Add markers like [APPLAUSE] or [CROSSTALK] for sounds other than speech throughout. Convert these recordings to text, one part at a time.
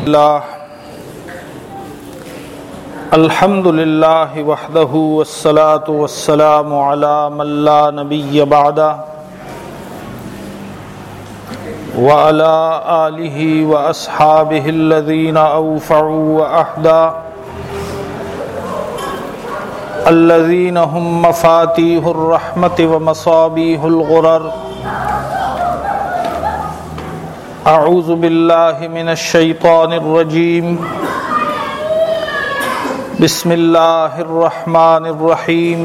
اللہ الحمد للہ وحدہ والصلاة والسلام على من لا نبی بعد وعلى آلہ واصحابہ الذین اوفعوا وأحدا الذين هم مفاتيح الرحمة ومصابيح الغرر أعوذ بالله من الشيطان الرجيم. بسم الله الرحمن الرحيم.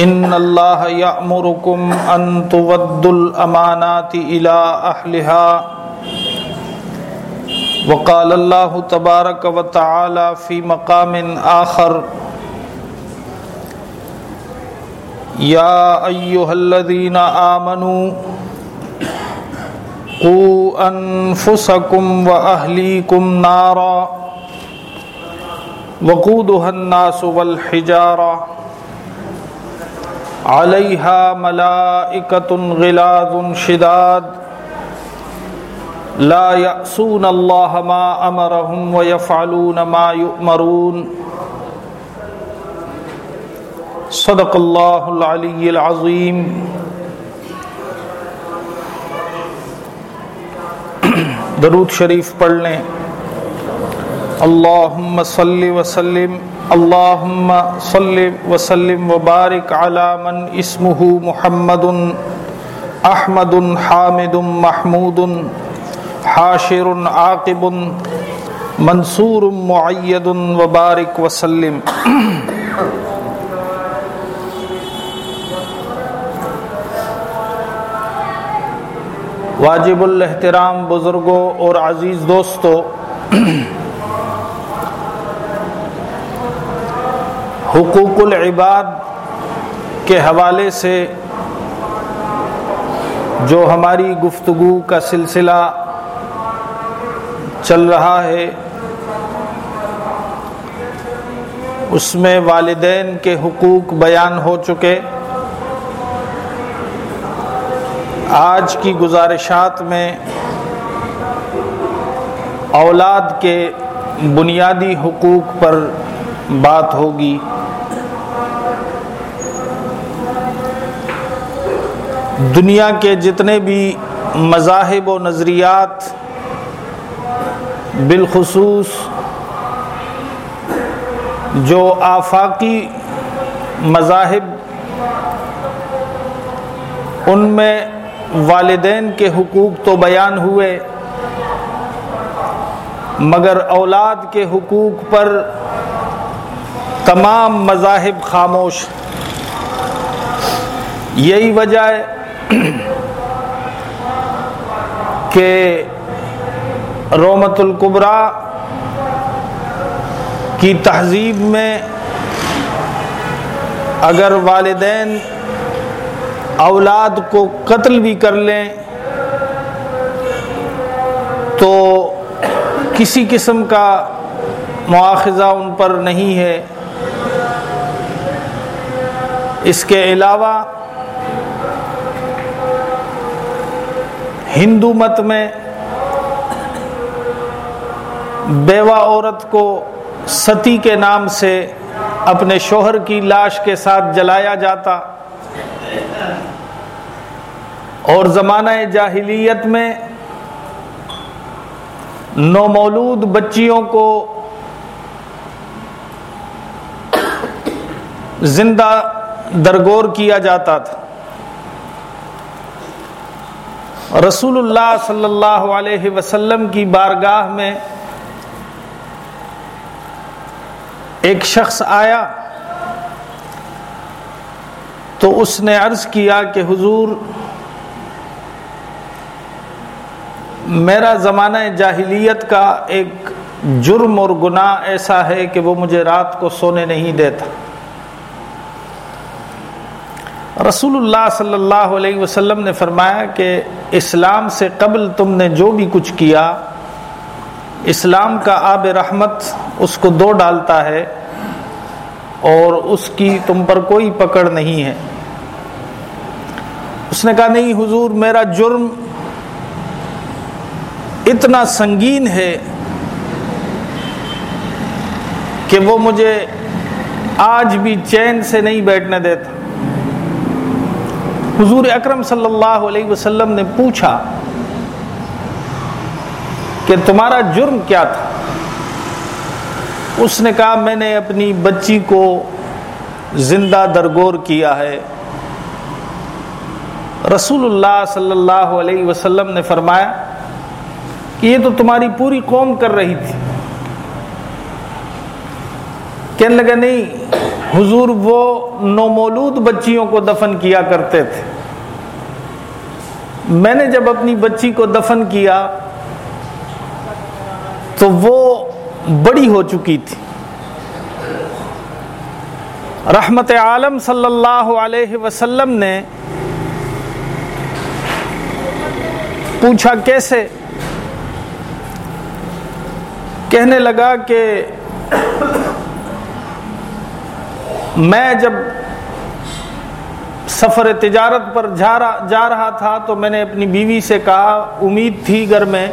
إن الله يأمركم أن تودوا الأمانات إلى أهلها. وقال الله تبارك وتعالى في مقام آخر يا أيها الذين آمنوا قوا أنفسكم وأهليكم نارا وقودها الناس والحجارة عليها ملائكة غلاظ شداد لا يأسون الله ما أمرهم ويفعلون ما يؤمرون صدق الله العلي العظيم درود شریف پڑھ لیں۔ اللہم صلی وسلم، اللہم صلی وسلم وبارک علی من اسمہ محمد احمد حامد محمود حاشر عاقب منصور معید وبارک وسلم۔ واجب الاحترام بزرگوں اور عزیز دوستوں، حقوق العباد کے حوالے سے جو ہماری گفتگو کا سلسلہ چل رہا ہے، اس میں والدین کے حقوق بیان ہو چکے۔ آج کی گزارشات میں اولاد کے بنیادی حقوق پر بات ہوگی۔ دنیا کے جتنے بھی مذاہب و نظریات بالخصوص جو آفاقی مذاہب، ان میں والدین کے حقوق تو بیان ہوئے، مگر اولاد کے حقوق پر تمام مذاہب خاموش۔ یہی وجہ ہے کہ رومت القبرا کی تہذیب میں اگر والدین اولاد کو قتل بھی کر لیں تو کسی قسم کا مواخذہ ان پر نہیں ہے۔ اس کے علاوہ ہندو مت میں بیوہ عورت کو ستی کے نام سے اپنے شوہر کی لاش کے ساتھ جلایا جاتا۔ اور زمانہ جاہلیت میں نومولود بچیوں کو زندہ درگور کیا جاتا تھا۔ رسول اللہ صلی اللہ علیہ وسلم کی بارگاہ میں ایک شخص آیا تو اس نے عرض کیا کہ حضور میرا زمانہ جاہلیت کا ایک جرم اور گناہ ایسا ہے کہ وہ مجھے رات کو سونے نہیں دیتا۔ رسول اللہ صلی اللہ علیہ وسلم نے فرمایا کہ اسلام سے قبل تم نے جو بھی کچھ کیا، اسلام کا آب رحمت اس کو دو ڈالتا ہے اور اس کی تم پر کوئی پکڑ نہیں ہے۔ اس نے کہا، نہیں حضور، میرا جرم اتنا سنگین ہے کہ وہ مجھے آج بھی چین سے نہیں بیٹھنے دیتا۔ حضور اکرم صلی اللہ علیہ وسلم نے پوچھا کہ تمہارا جرم کیا تھا؟ اس نے کہا، میں نے اپنی بچی کو زندہ درگور کیا ہے۔ رسول اللہ صلی اللہ علیہ وسلم نے فرمایا کہ یہ تو تمہاری پوری قوم کر رہی تھی۔ کہنے لگا، نہیں، حضور وہ نومولود بچیوں کو دفن کیا کرتے تھے۔ میں نے جب اپنی بچی کو دفن کیا تو وہ بڑی ہو چکی تھی۔ رحمت عالم صلی اللہ علیہ وسلم نے پوچھا، کیسے؟ کہنے لگا کہ میں جب سفر تجارت پر جا رہا تھا تو میں نے اپنی بیوی سے کہا، امید تھی گھر میں۔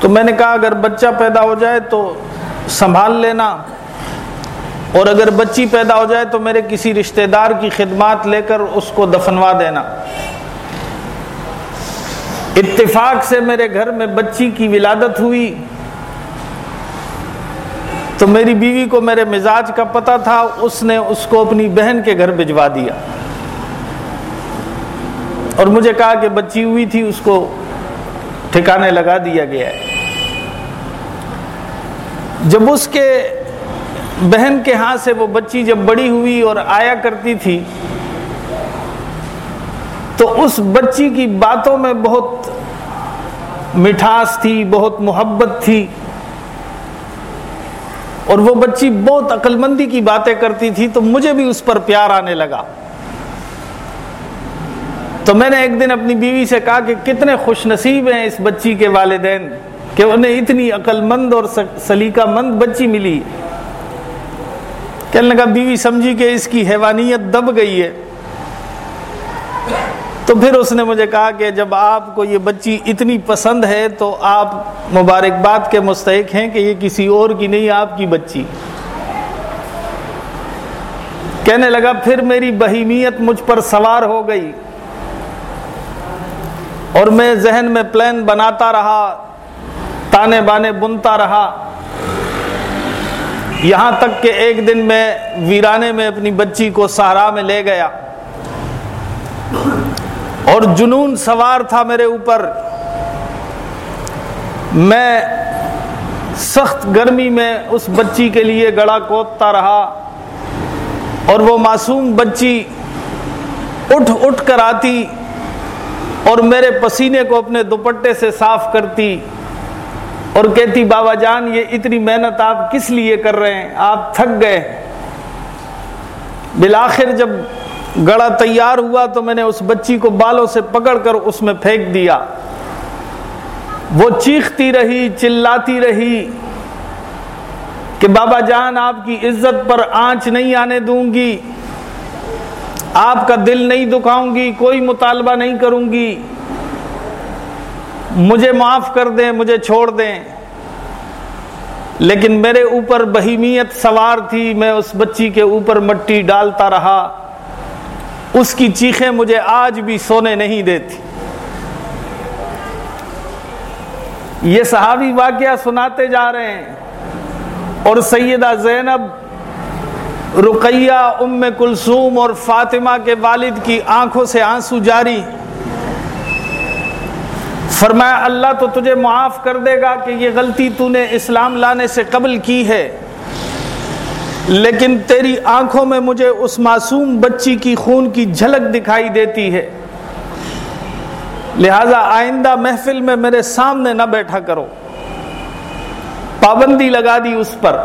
تو میں نے کہا، اگر بچہ پیدا ہو جائے تو سنبھال لینا۔ اور اگر بچی پیدا ہو جائے تو میرے کسی رشتہ دار کی خدمات لے کر اس کو دفنوا دینا۔ اتفاق سے میرے گھر میں بچی کی ولادت ہوئی۔ تو میری بیوی کو میرے مزاج کا پتہ تھا، اس نے اس کو اپنی بہن کے گھر بھجوا دیا۔ اور مجھے کہا کہ بچی ہوئی تھی، اس کو ٹھکانے لگا دیا گیا ہے۔ جب اس کے بہن کے ہاں سے وہ بچی جب بڑی ہوئی اور آیا کرتی تھی، تو اس بچی کی باتوں میں بہت مٹھاس تھی، بہت محبت تھی۔ اور وہ بچی بہت عقل مندی کی باتیں کرتی تھی تو مجھے بھی اس پر پیار آنے لگا۔ تو میں نے ایک دن اپنی بیوی سے کہا کہ کتنے خوش نصیب ہیں اس بچی کے والدین کہ انہیں اتنی عقل مند اور سلیقہ مند بچی ملی۔ کہنے لگا، بیوی سمجھی کہ اس کی حیوانیت دب گئی ہے۔ تو پھر اس نے مجھے کہا کہ جب آپ کو یہ بچی اتنی پسند ہے تو آپ مبارکباد کے مستحق ہیں کہ یہ کسی اور کی نہیں، آپ کی بچی۔ کہنے لگا، پھر میری بہیمیت مجھ پر سوار ہو گئی اور میں ذہن میں پلان بناتا رہا، تانے بانے بنتا رہا۔ یہاں تک کہ ایک دن میں ویرانے میں اپنی بچی کو سہارا میں لے گیا۔ اور جنون سوار تھا میرے اوپر۔ میں سخت گرمی میں اس بچی کے لیے گڑا کوتتا رہا اور وہ معصوم بچی اٹھ اٹھ کر آتی اور میرے پسینے کو اپنے دوپٹے سے صاف کرتی اور کہتی، بابا جان، یہ اتنی محنت آپ کس لیے کر رہے ہیں؟ آپ تھک گئے۔ بالآخر جب گڑا تیار ہوا تو میں نے اس بچی کو بالوں سے پکڑ کر اس میں پھینک دیا۔ وہ چیختی رہی، چلاتی رہی کہ بابا جان، آپ کی عزت پر آنچ نہیں آنے دوں گی۔ آپ کا دل نہیں دکھاؤں گی، کوئی مطالبہ نہیں کروں گی۔ مجھے معاف کر دیں، مجھے چھوڑ دیں۔ لیکن میرے اوپر بہیمیت سوار تھی، میں اس بچی کے اوپر مٹی ڈالتا رہا۔ اس کی چیخیں مجھے آج بھی سونے نہیں دیتی۔ یہ صحابی واقعہ سناتے جا رہے ہیں۔ اور سیدہ زینب، رقیہ، ام کلثوم اور فاطمہ کے والد کی آنکھوں سے آنسو جاری۔ فرمایا، اللہ تو تجھے معاف کر دے گا کہ یہ غلطی تو نے اسلام لانے سے قبل کی ہے۔ لیکن تیری آنکھوں میں مجھے اس معصوم بچی کی خون کی جھلک دکھائی دیتی ہے۔ لہذا آئندہ محفل میں میرے سامنے نہ بیٹھا کرو۔ پابندی لگا دی اس پر۔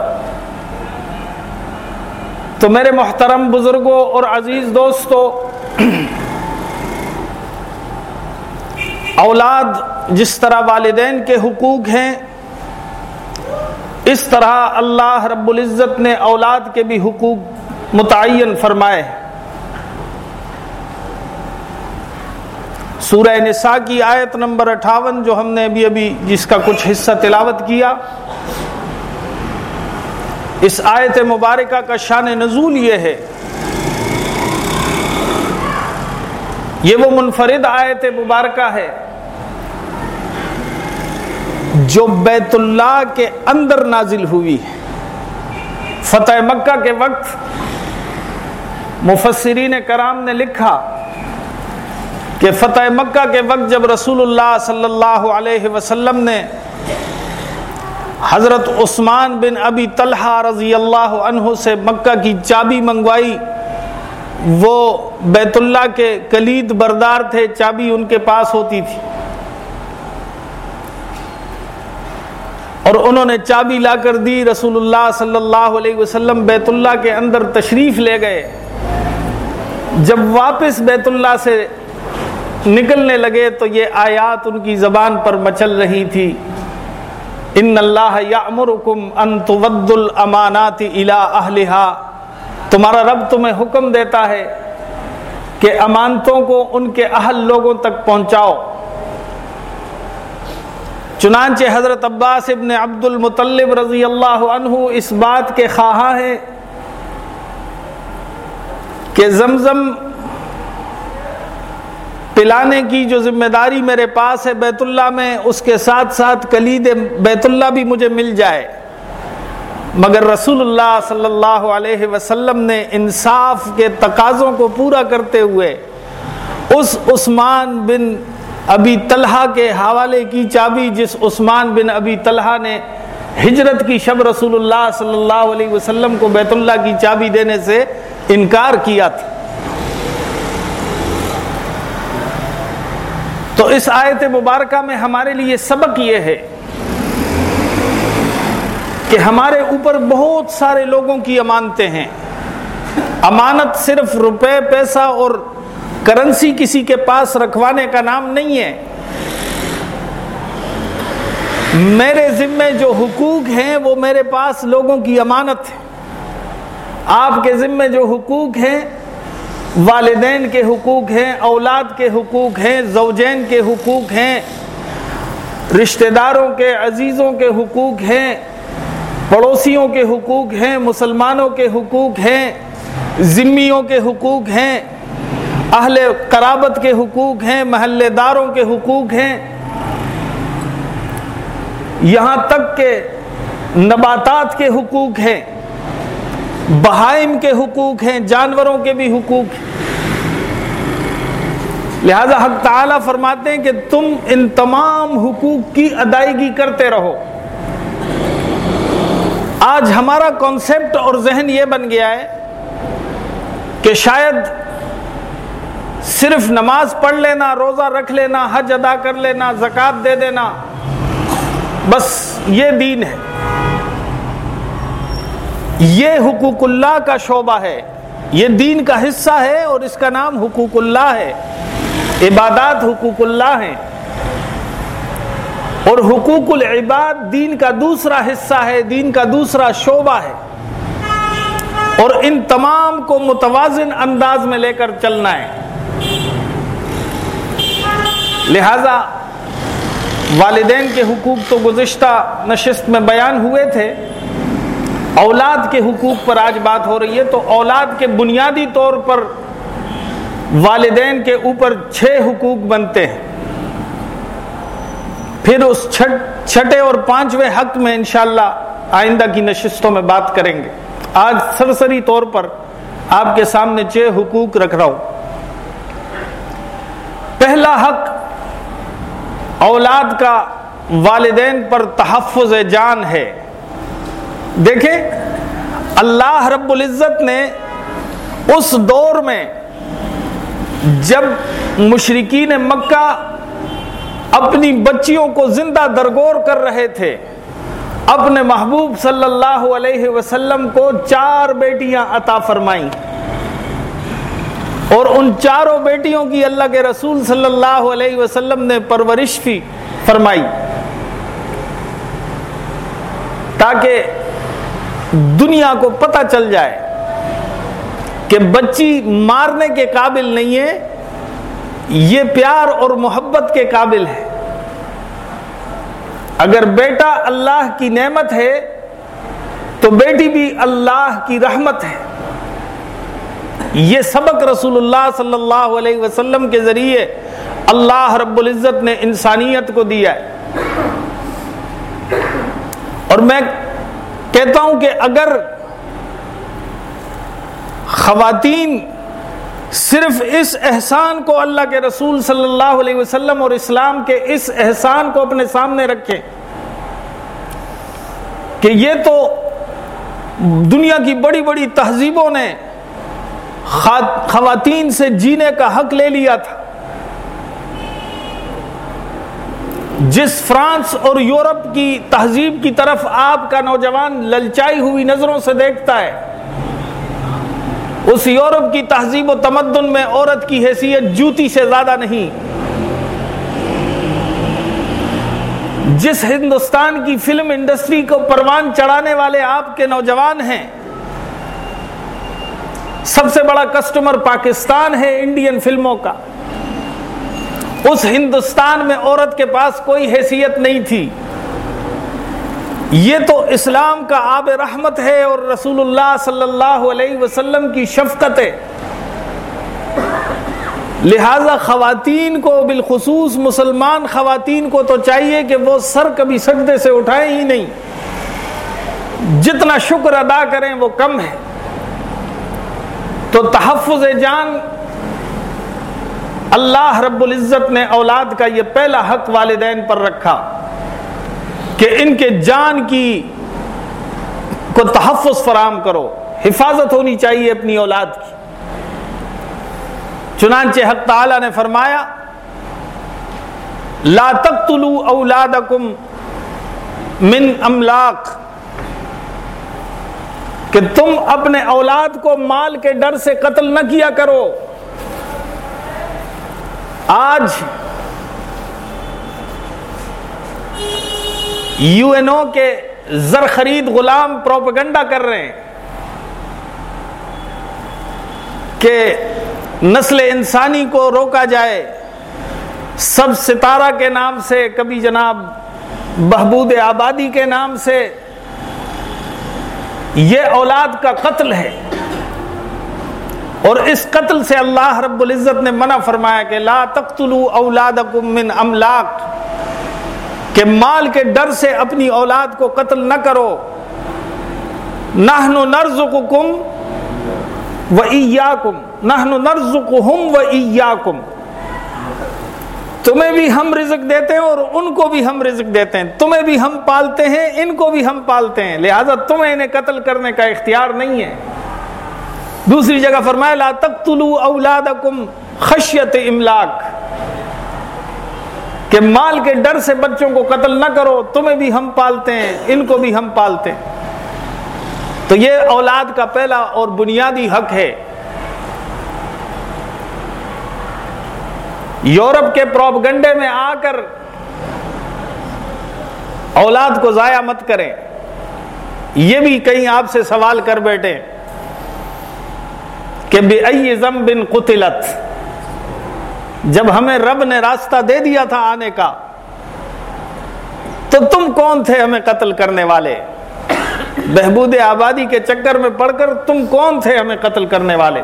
تو میرے محترم بزرگوں اور عزیز دوستوں، اولاد جس طرح والدین کے حقوق ہیں اس طرح اللہ رب العزت نے اولاد کے بھی حقوق متعین فرمائے سورہ نساء کی آیت نمبر اٹھاون جو ہم نے ابھی ابھی جس کا کچھ حصہ تلاوت کیا، اس آیت مبارکہ کا شان نزول یہ ہے۔ یہ وہ منفرد آیت مبارکہ ہے۔ جو بیت اللہ کے اندر نازل ہوئی ہے۔ فتح مکہ کے وقت مفسرین کرام نے لکھا کہ فتح مکہ کے وقت جب رسول اللہ صلی اللہ علیہ وسلم نے حضرت عثمان بن ابی طلحہ رضی اللہ عنہ سے مکہ کی چابی منگوائی، وہ بیت اللہ کے کلید بردار تھے، چابی ان کے پاس ہوتی تھی۔ اور انہوں نے چابی لا کر دی، رسول اللہ صلی اللہ علیہ وسلم بیت اللہ کے اندر تشریف لے گئے۔ جب واپس بیت اللہ سے نکلنے لگے تو یہ آیات ان کی زبان پر مچل رہی تھی۔ ان اللہ یامرکم ان تود الامانات الى اہلها تمہارا رب تمہیں حکم دیتا ہے کہ امانتوں کو ان کے اہل لوگوں تک پہنچاؤ۔ چنانچہ حضرت عباس ابن عبد المطلب رضی اللہ عنہ اس بات کے خواہاں ہیں کہ زمزم پلانے کی جو ذمہ داری میرے پاس ہے بیت اللہ میں، اس کے ساتھ ساتھ کلید بیت اللہ بھی مجھے مل جائے۔ مگر رسول اللہ صلی اللہ علیہ وسلم نے انصاف کے تقاضوں کو پورا کرتے ہوئے اس عثمان بن ابی طلحہ کے حوالے کی چابی جس عثمان بن ابی طلحہ نے ہجرت کی شب رسول اللہ صلی اللہ علیہ وسلم کو بیت اللہ کی چابی دینے سے انکار کیا تھا۔ تو اس آیت مبارکہ میں ہمارے لیے سبق یہ ہے کہ ہمارے اوپر بہت سارے لوگوں کی امانتیں ہیں۔ امانت صرف روپے، پیسہ اور کرنسی کسی کے پاس رکھوانے کا نام نہیں ہے۔ میرے ذمے جو حقوق ہیں وہ میرے پاس لوگوں کی امانت ہے۔ آپ کے ذمے جو حقوق ہیں، والدین کے حقوق ہیں، اولاد کے حقوق ہیں، زوجین کے حقوق ہیں، رشتہ داروں کے، عزیزوں کے حقوق ہیں، پڑوسیوں کے حقوق ہیں، مسلمانوں کے حقوق ہیں، ذمیوں کے حقوق ہیں۔ اہل قرابت کے حقوق ہیں، محلے داروں کے حقوق ہیں۔ یہاں تک کہ نباتات کے حقوق ہیں، بہائم کے حقوق ہیں، جانوروں کے بھی حقوق ہیں۔ لہذا حق تعالی فرماتے ہیں کہ تم ان تمام حقوق کی ادائیگی کرتے رہو۔ آج ہمارا کانسیپٹ اور ذہن یہ بن گیا ہے کہ شاید صرف نماز پڑھ لینا، روزہ رکھ لینا، حج ادا کر لینا زکوٰۃ دے دینا، بس یہ دین ہے۔ یہ حقوق اللہ کا شعبہ ہے۔ یہ دین کا حصہ ہے اور اس کا نام حقوق اللہ ہے۔ عبادات حقوق اللہ ہیں۔ اور حقوق العباد دین کا دوسرا حصہ ہے، دین کا دوسرا شعبہ ہے۔ اور ان تمام کو متوازن انداز میں لے کر چلنا ہے۔ لہذا والدین کے حقوق تو گزشتہ نشست میں بیان ہوئے تھے۔ اولاد کے حقوق پر آج بات ہو رہی ہے تو اولاد کے بنیادی طور پر والدین کے اوپر چھ حقوق بنتے ہیں۔ پھر اس چھٹے اور پانچویں حق میں انشاءاللہ آئندہ کی نشستوں میں بات کریں گے۔ آج سرسری طور پر آپ کے سامنے چھ حقوق رکھ رہا ہوں۔ پہلا حق اولاد کا والدین پر تحفظ جان ہے۔ دیکھیں، اللہ رب العزت نے اس دور میں جب مشرقین مکہ اپنی بچیوں کو زندہ درگور کر رہے تھے، اپنے محبوب صلی اللہ علیہ وسلم کو چار بیٹیاں عطا فرمائیں۔ اور ان چاروں بیٹیوں کی اللہ کے رسول صلی اللہ علیہ وسلم نے پرورش بھی فرمائی۔ تاکہ دنیا کو پتہ چل جائے کہ بچی مارنے کے قابل نہیں ہے، یہ پیار اور محبت کے قابل ہے۔ اگر بیٹا اللہ کی نعمت ہے، تو بیٹی بھی اللہ کی رحمت ہے۔ یہ سبق رسول اللہ صلی اللہ علیہ وسلم کے ذریعے اللہ رب العزت نے انسانیت کو دیا ہے۔ اور میں کہتا ہوں کہ اگر خواتین صرف اس احسان کو اللہ کے رسول صلی اللہ علیہ وسلم اور اسلام کے اس احسان کو اپنے سامنے رکھیں کہ یہ تو دنیا کی بڑی بڑی تہذیبوں نے خواتین سے جینے کا حق لے لیا تھا۔ جس فرانس اور یورپ کی تہذیب کی طرف آپ کا نوجوان للچائی ہوئی نظروں سے دیکھتا ہے، اس یورپ کی تہذیب و تمدن میں عورت کی حیثیت جوتی سے زیادہ نہیں۔ جس ہندوستان کی فلم انڈسٹری کو پروان چڑھانے والے آپ کے نوجوان ہیں سب سے بڑا کسٹمر پاکستان ہے انڈین فلموں کا۔ اس ہندوستان میں عورت کے پاس کوئی حیثیت نہیں تھی۔ یہ تو اسلام کا آب رحمت ہے اور رسول اللہ صلی اللہ علیہ وسلم کی شفقت ہے۔ لہذا خواتین کو بالخصوص مسلمان خواتین کو تو چاہیے کہ وہ سر کبھی سجدے سے اٹھائیں ہی نہیں۔ جتنا شکر ادا کریں وہ کم ہے۔ تو تحفظ جان، اللہ رب العزت نے اولاد کا یہ پہلا حق والدین پر رکھا کہ ان کے جان کی کو تحفظ فراہم کرو، حفاظت ہونی چاہیے اپنی اولاد کی۔ چنانچہ حق تعالی نے فرمایا، لا تقتلوا اولادکم من املاک کہ تم اپنے اولاد کو مال کے ڈر سے قتل نہ کیا کرو۔ آج یو این او کے زر خرید غلام پروپگنڈا کر رہے ہیں کہ نسل انسانی کو روکا جائے۔ سب ستارہ کے نام سے، کبھی جناب بہبود آبادی کے نام سے یہ اولاد کا قتل ہے۔ اور اس قتل سے اللہ رب العزت نے منع فرمایا کہ لا تقتلوا اولادکم من املاک، کہ مال کے ڈر سے اپنی اولاد کو قتل نہ کرو۔ نحن نرزقکم و ایاکم نحن نرزقہم و ایاکم۔ تمہیں بھی ہم رزق دیتے ہیں اور ان کو بھی ہم رزق دیتے ہیں۔ تمہیں بھی ہم پالتے ہیں، ان کو بھی ہم پالتے ہیں۔ لہذا تمہیں انہیں قتل کرنے کا اختیار نہیں ہے۔ دوسری جگہ فرمایا، لا تقتلوا اولادکم خشیت املاک۔ کہ مال کے ڈر سے بچوں کو قتل نہ کرو، تمہیں بھی ہم پالتے ہیں، ان کو بھی ہم پالتے ہیں۔ تو یہ اولاد کا پہلا اور بنیادی حق ہے۔ یورپ کے پروپ گنڈے میں آ کر اولاد کو ضائع مت کریں۔ یہ بھی کہیں آپ سے سوال کر بیٹھے کہ بے ضم بن قتلت۔ جب ہمیں رب نے راستہ دے دیا تھا آنے کا، تو تم کون تھے ہمیں قتل کرنے والے؟ بہبود آبادی کے چکر میں پڑھ کر تم کون تھے ہمیں قتل کرنے والے؟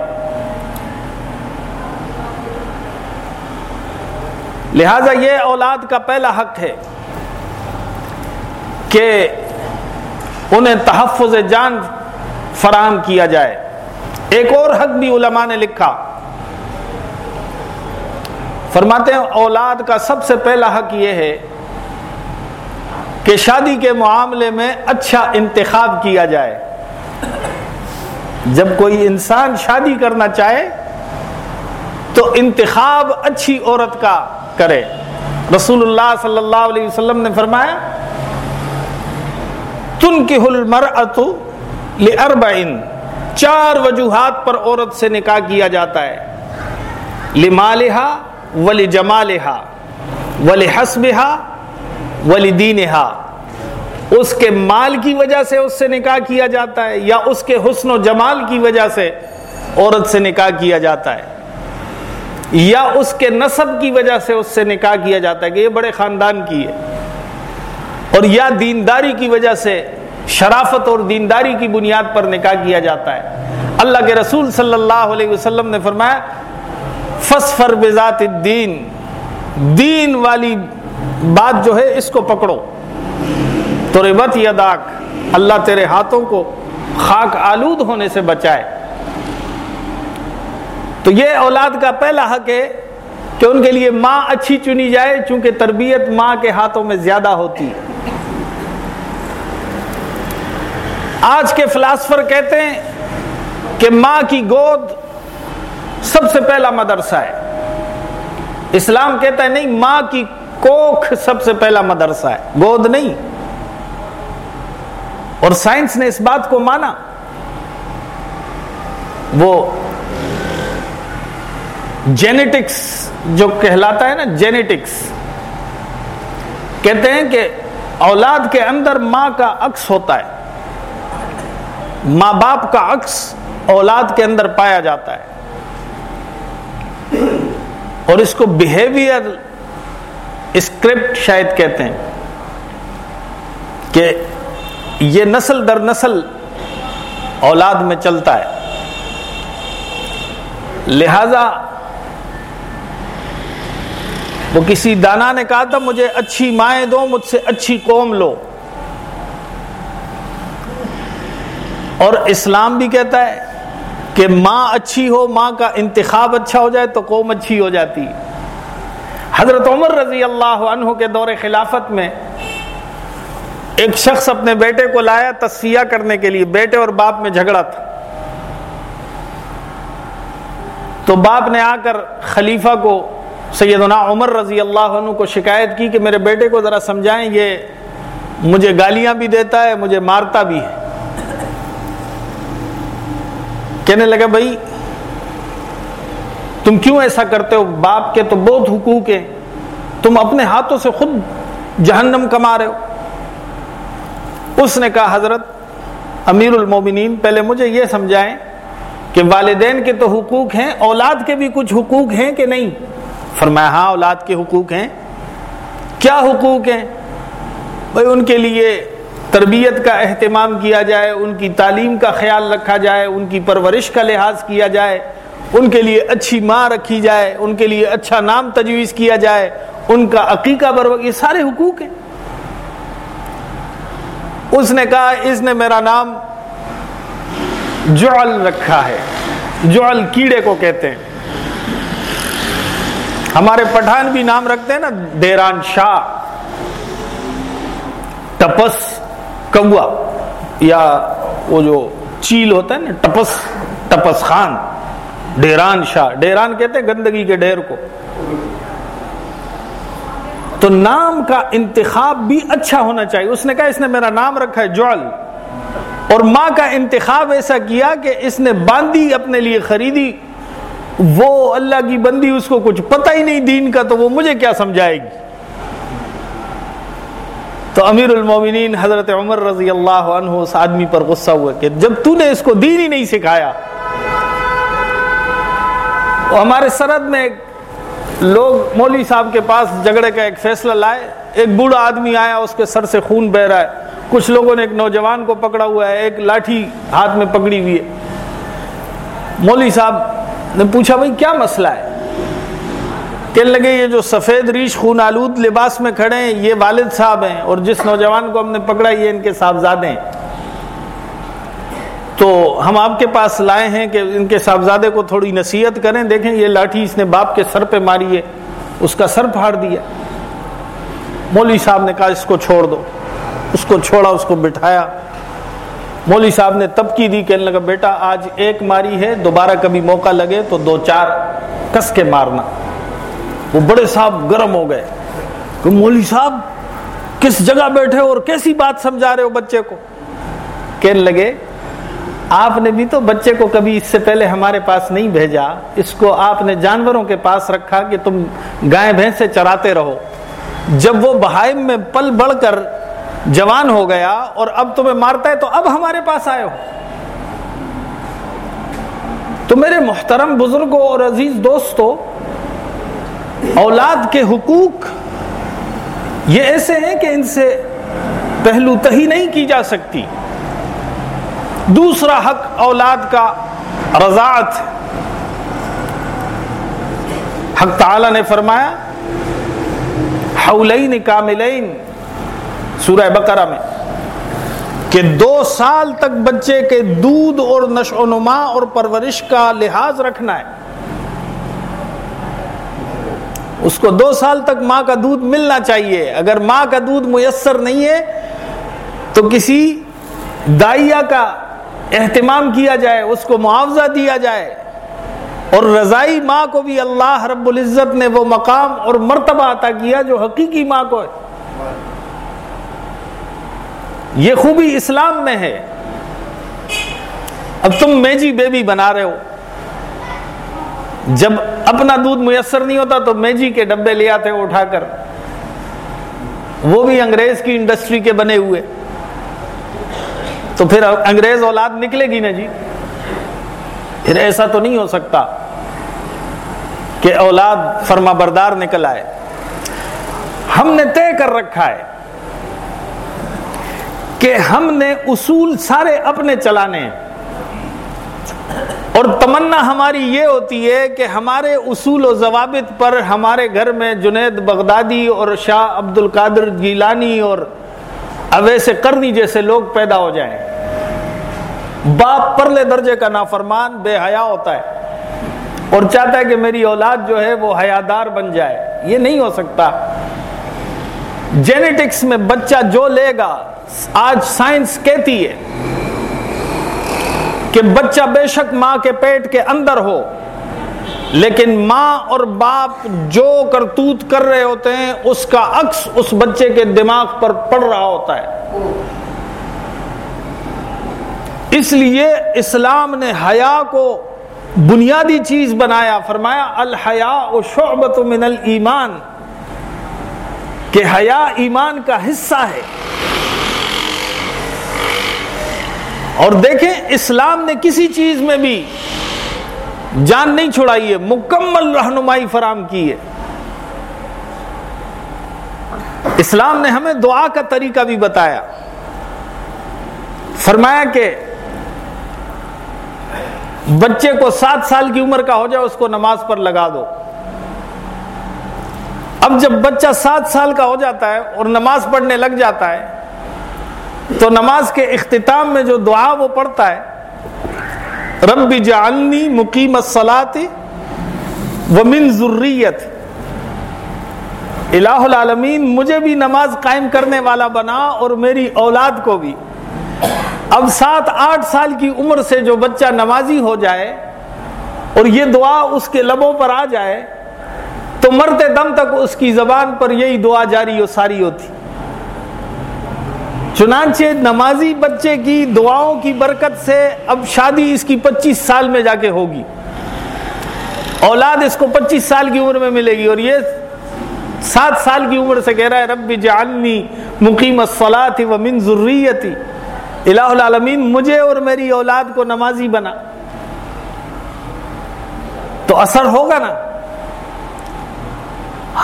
لہذا یہ اولاد کا پہلا حق ہے کہ انہیں تحفظ جان فراہم کیا جائے۔ ایک اور حق بھی علماء نے لکھا۔ فرماتے ہیں، اولاد کا سب سے پہلا حق یہ ہے کہ شادی کے معاملے میں اچھا انتخاب کیا جائے۔ جب کوئی انسان شادی کرنا چاہے تو انتخاب اچھی عورت کا کرے۔ رسول اللہ صلی اللہ علیہ وسلم نے فرمایا تن کی چار وجوہات پر عورت سے نکاح کیا جاتا ہے۔ لمالحا ولی جمالحا ولی حسبہ ولی دینہا اس کے مال کی وجہ سے اس سے نکاح کیا جاتا ہے یا اس کے حسن و جمال کی وجہ سے عورت سے نکاح کیا جاتا ہے۔ یا اس کے نصب کی وجہ سے اس سے نکاح کیا جاتا ہے کہ یہ بڑے خاندان کی ہے اور یا دینداری کی وجہ سے شرافت اور دینداری کی بنیاد پر نکاح کیا جاتا ہے۔ اللہ کے رسول صلی اللہ علیہ وسلم نے فرمایا فسفر بذات الدین، دین والی بات جو ہے اس کو پکڑو۔ تو ربت یداک، اللہ تیرے ہاتھوں کو خاک آلود ہونے سے بچائے۔ تو یہ اولاد کا پہلا حق ہے کہ ان کے لیے ماں اچھی چنی جائے چونکہ تربیت ماں کے ہاتھوں میں زیادہ ہوتی آج کے فلاسفر کہتے ہیں کہ ماں کی گود سب سے پہلا مدرسہ ہے۔ اسلام کہتا ہے نہیں، ماں کی کوکھ سب سے پہلا مدرسہ ہے۔ گود نہیں۔ اور سائنس نے اس بات کو مانا۔ وہ جینیٹکس جو کہلاتا ہے نا جینیٹکس کہتے ہیں کہ اولاد کے اندر ماں کا عکس ہوتا ہے۔ ماں باپ کا عکس اولاد کے اندر پایا جاتا ہے۔ اور اس کو بیہیویئر اسکرپٹ شاید کہتے ہیں کہ یہ نسل در نسل اولاد میں چلتا ہے۔ لہذا وہ کسی دانا نے کہا تھا، مجھے اچھی مائیں دو، مجھ سے اچھی قوم لو۔ اور اسلام بھی کہتا ہے کہ ماں اچھی ہو، ماں کا انتخاب اچھا ہو جائے تو قوم اچھی ہو جاتی۔ حضرت عمر رضی اللہ عنہ کے دور خلافت میں ایک شخص اپنے بیٹے کو لایا تصفیہ کرنے کے لیے، بیٹے اور باپ میں جھگڑا تھا۔ تو باپ نے آ کر خلیفہ کو سیدنا عمر رضی اللہ عنہ کو شکایت کی کہ میرے بیٹے کو ذرا سمجھائیں یہ مجھے گالیاں بھی دیتا ہے، مجھے مارتا بھی ہے۔ کہنے لگا، بھائی، تم کیوں ایسا کرتے ہو؟ باپ کے تو بہت حقوق ہیں۔ تم اپنے ہاتھوں سے خود جہنم کما رہے ہو۔ اس نے کہا، حضرت، امیر المومنین، پہلے مجھے یہ سمجھائیں کہ والدین کے تو حقوق ہیں، اولاد کے بھی کچھ حقوق ہیں کہ نہیں؟ فرمایا ہاں اولاد کے حقوق ہیں۔ کیا حقوق ہیں؟ بھائی ان کے لیے تربیت کا اہتمام کیا جائے، ان کی تعلیم کا خیال رکھا جائے، ان کی پرورش کا لحاظ کیا جائے، ان کے لیے اچھی ماں رکھی جائے، ان کے لیے اچھا نام تجویز کیا جائے، ان کا عقیقہ بر یہ سارے حقوق ہیں۔ اس نے کہا، اس نے میرا نام جعل رکھا ہے۔ جعل کیڑے کو کہتے ہیں۔ ہمارے پٹھان بھی نام رکھتے ہیں نا، دیران شاہ ٹپس کوا یا وہ جو چیل ہوتا ہے نا ٹپس ٹپس خان ڈیران شاہ۔ ڈیران کہتے ہیں گندگی کے ڈیر کو۔ تو نام کا انتخاب بھی اچھا ہونا چاہیے۔ اس نے کہا، اس نے میرا نام رکھا ہے جوال اور ماں کا انتخاب ایسا کیا کہ اس نے باندھی اپنے لیے خریدی۔ وہ اللہ کی بندی اس کو کچھ پتہ ہی نہیں دین کا تو وہ مجھے کیا سمجھائے گی؟ تو امیر المومنین حضرت عمر رضی اللہ عنہ اس آدمی پر غصہ ہوا کہ جب تو نے اس کو دین ہی نہیں سکھایا ہمارے سرد میں لوگ مولوی صاحب کے پاس جھگڑے کا ایک فیصلہ لائے، ایک بوڑھا آدمی آیا، اس کے سر سے خون بہ رہا ہے۔ کچھ لوگوں نے ایک نوجوان کو پکڑا ہوا ہے، ایک لاٹھی ہاتھ میں پکڑی ہوئی ہے۔ مولوی صاحب نے پوچھا بھائی کیا مسئلہ ہے؟ کہنے لگے یہ جو سفید ریش خون آلود لباس میں کھڑے ہیں، یہ والد صاحب ہیں اور جس نوجوان کو ہم نے پکڑا، یہ ان کے صاحبزادے ہیں۔ تو ہم آپ کے پاس لائے ہیں کہ ان کے صاحبزادے کو تھوڑی نصیحت کریں، دیکھیں یہ لاٹھی اس نے باپ کے سر پہ ماری ہے، اس کا سر پھاڑ دیا۔ مولوی صاحب نے کہا، اس کو چھوڑ دو۔ اس کو چھوڑا، اس کو بٹھایا۔ مولوی صاحب نے تبکی دی کہنے لگا بیٹا آج ایک ماری ہے، دوبارہ کبھی موقع لگے تو دو چار کس کے مارنا۔ وہ بڑے صاحب گرم ہو گئے۔ کہ مولوی صاحب، کس جگہ بیٹھے ہو اور کیسی بات سمجھا رہے ہو بچے کو؟ کہنے لگے، آپ نے بھی تو بچے کو کبھی اس سے پہلے ہمارے پاس نہیں بھیجا۔ اس کو آپ نے جانوروں کے پاس رکھا کہ تم گائے بھینسے چراتے رہو۔ جب وہ بہائم میں پل بڑھ کر جوان ہو گیا اور اب تمہیں مارتا ہے تو اب ہمارے پاس آئے ہو۔ تو میرے محترم بزرگوں اور عزیز دوستوں، اولاد کے حقوق یہ ایسے ہیں کہ ان سے پہلو تہی نہیں کی جا سکتی۔ دوسرا حق اولاد کا رضاعت حق تعالی نے فرمایا، حولین کاملین سورہ بقرہ میں، کہ دو سال تک بچے کے دودھ اور نشو و نما اور پرورش کا لحاظ رکھنا ہے۔ اس کو دو سال تک ماں کا دودھ ملنا چاہیے۔ اگر ماں کا دودھ میسر نہیں ہے، تو کسی دائیا کا اہتمام کیا جائے، اس کو معاوضہ دیا جائے۔ اور رضائی ماں کو بھی اللہ رب العزت نے وہ مقام اور مرتبہ عطا کیا جو حقیقی ماں کو ہے۔ یہ خوبی اسلام میں ہے۔ اب تم میجی بیبی بنا رہے ہو۔ جب اپنا دودھ میسر نہیں ہوتا تو میجی کے ڈبے لے آتے ہو اٹھا کر۔ وہ بھی انگریز کی انڈسٹری کے بنے ہوئے۔ تو پھر انگریز اولاد نکلے گی نا جی؟ پھر ایسا تو نہیں ہو سکتا کہ اولاد فرما بردار نکل آئے۔ ہم نے طے کر رکھا ہے۔ کہ ہم نے اصول سارے اپنے چلانے اور تمنا ہماری یہ ہوتی ہے کہ ہمارے اصول و ضوابط پر ہمارے گھر میں جنید بغدادی اور شاہ عبد القادر گیلانی اور اویس کرنی جیسے لوگ پیدا ہو جائیں۔ باپ پرلے درجے کا نافرمان، بے حیا ہوتا ہے۔ اور چاہتا ہے کہ میری اولاد جو ہے وہ حیادار بن جائے۔ یہ نہیں ہو سکتا۔ جینیٹکس میں بچہ جو لے گا، آج سائنس کہتی ہے کہ بچہ بے شک ماں کے پیٹ کے اندر ہو، لیکن ماں اور باپ جو کرتوت کر رہے ہوتے ہیں، اس کا عکس اس بچے کے دماغ پر پڑ رہا ہوتا ہے۔ اس لیے اسلام نے حیا کو بنیادی چیز بنایا، فرمایا الحیا و شعبت من الایمان۔ کہ حیا ایمان کا حصہ ہے۔ اور دیکھیں اسلام نے کسی چیز میں بھی جان نہیں چھوڑائی ہے، مکمل رہنمائی فراہم کی ہے۔ اسلام نے ہمیں دعا کا طریقہ بھی بتایا۔ فرمایا کہ بچے کو سات سال کی عمر کا ہو جائے، اس کو نماز پر لگا دو۔ اب جب بچہ سات سال کا ہو جاتا ہے اور نماز پڑھنے لگ جاتا ہے، تو نماز کے اختتام میں جو دعا وہ پڑھتا ہے رب جعلنی مقیم الصلاة ومن ذریت۔ الہ العالمین، مجھے بھی نماز قائم کرنے والا بنا اور میری اولاد کو بھی۔ اب سات آٹھ سال کی عمر سے جو بچہ نمازی ہو جائے اور یہ دعا اس کے لبوں پر آ جائے تو مرتے دم تک اس کی زبان پر یہی دعا جاری و ساری ہوتی۔ چنانچہ نمازی بچے کی دعاؤں کی برکت سے اب شادی اس کی پچیس سال میں جا کے ہوگی۔ اولاد اس کو پچیس سال کی عمر میں ملے گی اور یہ سات سال کی عمر سے کہہ رہا ہے رب جعلنی مقیم الصلاة ومن ذریتی۔ الہ العالمین، مجھے اور میری اولاد کو نمازی بنا۔ تو اثر ہوگا نا؟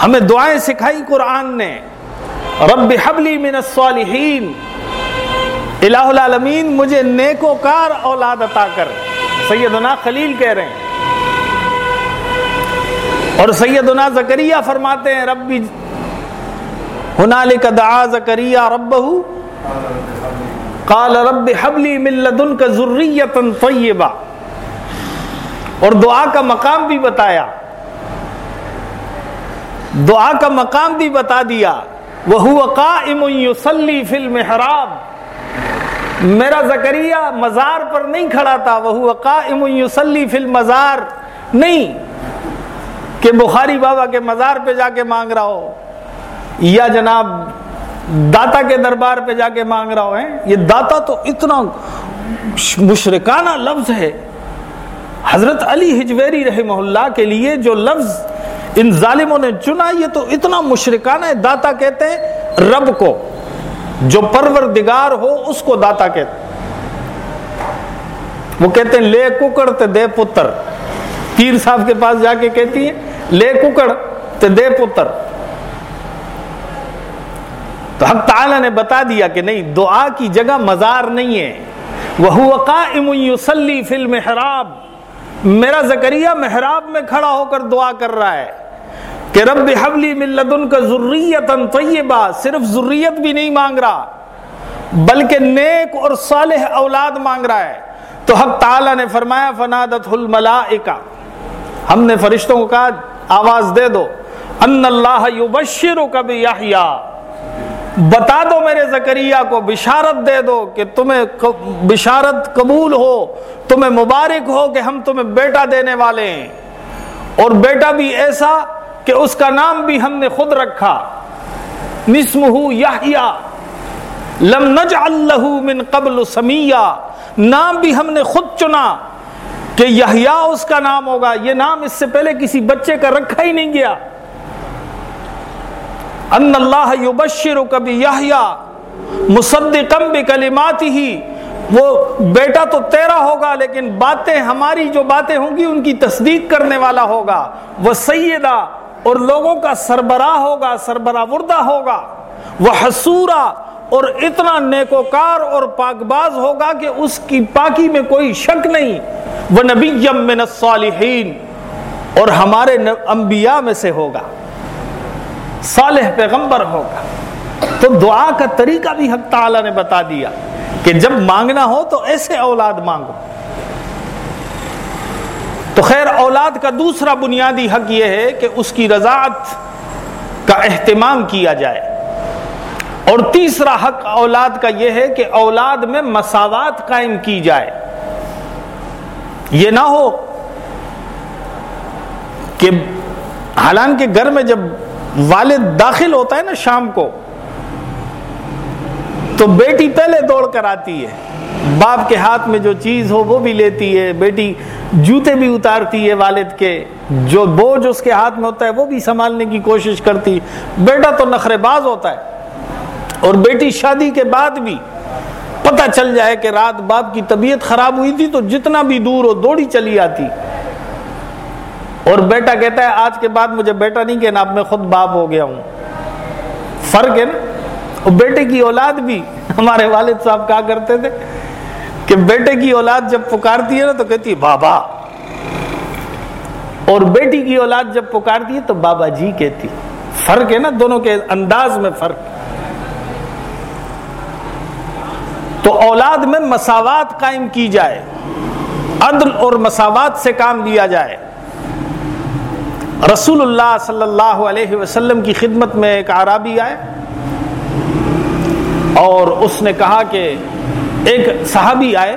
ہمیں دعائیں سکھائی قرآن نے۔ رب حبلی من الصالحین۔ الہ العالمین، مجھے نیکوکار اولاد عطا کر۔ سیدنا خلیل کہہ رہے ہیں۔ اور سیدنا زکریہ فرماتے ہیں، ربی ہنالک دعا زکریہ ربہو۔ قال رب حبلی من لدنک ذریتا طیبہ۔ اور دعا کا مقام بھی بتایا۔ دعا کا مقام بھی بتا دیا۔ وہ قائم یصلی فی المحراب۔ میرا زکریہ مزار پر نہیں کھڑا تھا۔ وہ قائم یصلی فی المزار۔ نہیں۔ کہ بخاری بابا کے مزار پہ جا کے مانگ رہا ہو۔ یا جناب داتا کے دربار پہ جا کے مانگ رہا ہو یہ داتا تو اتنا مشرکانہ لفظ ہے۔ حضرت علی ہجویری رحمہ اللہ کے لیے جو لفظ ان ظالموں نے چنا، یہ تو اتنا مشرکانہ ہے، داتا کہتے ہیں، رب کو، جو پروردگار ہو، اس کو داتا کہتے وہ کہتے ہیں، لے ککڑ تے دے پتر۔ پیر صاحب کے پاس جا کے کہتی ہیں، لے ککڑ تے دے پتر۔ تو حق تعالی نے بتا دیا کہ نہیں، دعا کی جگہ مزار نہیں ہے۔ وہ قائم یصلی فی المحراب۔ میرا زکریہ محراب میں کھڑا ہو کر دعا کر رہا ہے کہ رب حبلی من لدن کا ذریت طیبہ، صرف ذریت بھی نہیں مانگ رہا، بلکہ نیک اور صالح اولاد مانگ رہا ہے۔ تو حق تعالی نے فرمایا، فنادت الملائکہ ہم نے فرشتوں کو کہا، آواز دے دو، ان اللہ یبشرک بیحییٰ بتا دو میرے زکریہ کو، بشارت دے دو کہ تمہیں بشارت قبول ہو، تمہیں مبارک ہو کہ ہم تمہیں بیٹا دینے والے ہیں۔ اور بیٹا بھی ایسا کہ اس کا نام بھی ہم نے خود رکھا۔ یحییٰ لم نجعل له من قبل سمیہ نام بھی ہم نے خود چنا کہ یحییٰ اس کا نام ہوگا۔ یہ نام اس سے پہلے کسی بچے کا رکھا ہی نہیں گیا۔ ان اللہ یبشر کبھی یحییٰ مصدقم بکلماتی ہی وہ بیٹا تو تیرا ہوگا، لیکن باتیں ہماری جو باتیں ہوں گی، ان کی تصدیق کرنے والا ہوگا۔ وہ سیدہ اور لوگوں کا سربراہ ہوگا، سربراہ وردہ ہوگا۔ وہ حسورا اور اتنا نیکوکار اور پاک باز ہوگا کہ اس کی پاکی میں کوئی شک نہیں۔ وہ نبی من الصالحین اور ہمارے انبیاء میں سے ہوگا۔ صالح پیغمبر ہوگا۔ تو دعا کا طریقہ بھی حق تعالی نے بتا دیا کہ جب مانگنا ہو تو ایسے اولاد مانگو۔ تو خیر، اولاد کا دوسرا بنیادی حق یہ ہے کہ اس کی رضاعت کا اہتمام کیا جائے۔ اور تیسرا حق اولاد کا یہ ہے کہ اولاد میں مساوات قائم کی جائے۔ یہ نہ ہو کہ، حالانکہ گھر میں جب والد داخل ہوتا ہے نا شام کو، تو بیٹی پہلے دوڑ کر آتی ہے۔ باپ کے ہاتھ میں جو چیز ہو وہ بھی لیتی ہے، بیٹی جوتے بھی اتارتی ہے والد کے۔ جو بوجھ اس کے ہاتھ میں ہوتا ہے وہ بھی سنبھالنے کی کوشش کرتی بیٹا تو نخرے باز ہوتا ہے۔ اور بیٹی شادی کے بعد بھی پتہ چل جائے کہ رات باپ کی طبیعت خراب ہوئی تھی تو جتنا بھی دور ہو دوڑی چلی آتی۔ اور بیٹا کہتا ہے، آج کے بعد مجھے بیٹا نہیں کہنا، اب میں خود باپ ہو گیا ہوں. فرق ہے نا؟ بیٹے کی اولاد بھی، ہمارے والد صاحب کہا کرتے تھے کہ بیٹے کی اولاد جب پکارتی ہے نا تو کہتی ہے، بابا. اور بیٹی کی اولاد جب پکارتی ہے تو بابا جی کہتی فرق ہے نا؟ دونوں کے انداز میں فرق۔ تو اولاد میں مساوات قائم کی جائے، عدل اور مساوات سے کام لیا جائے۔ رسول اللہ صلی اللہ علیہ وسلم کی خدمت میں ایک عرابی آئے اور اس نے کہا کہ ایک صحابی آئے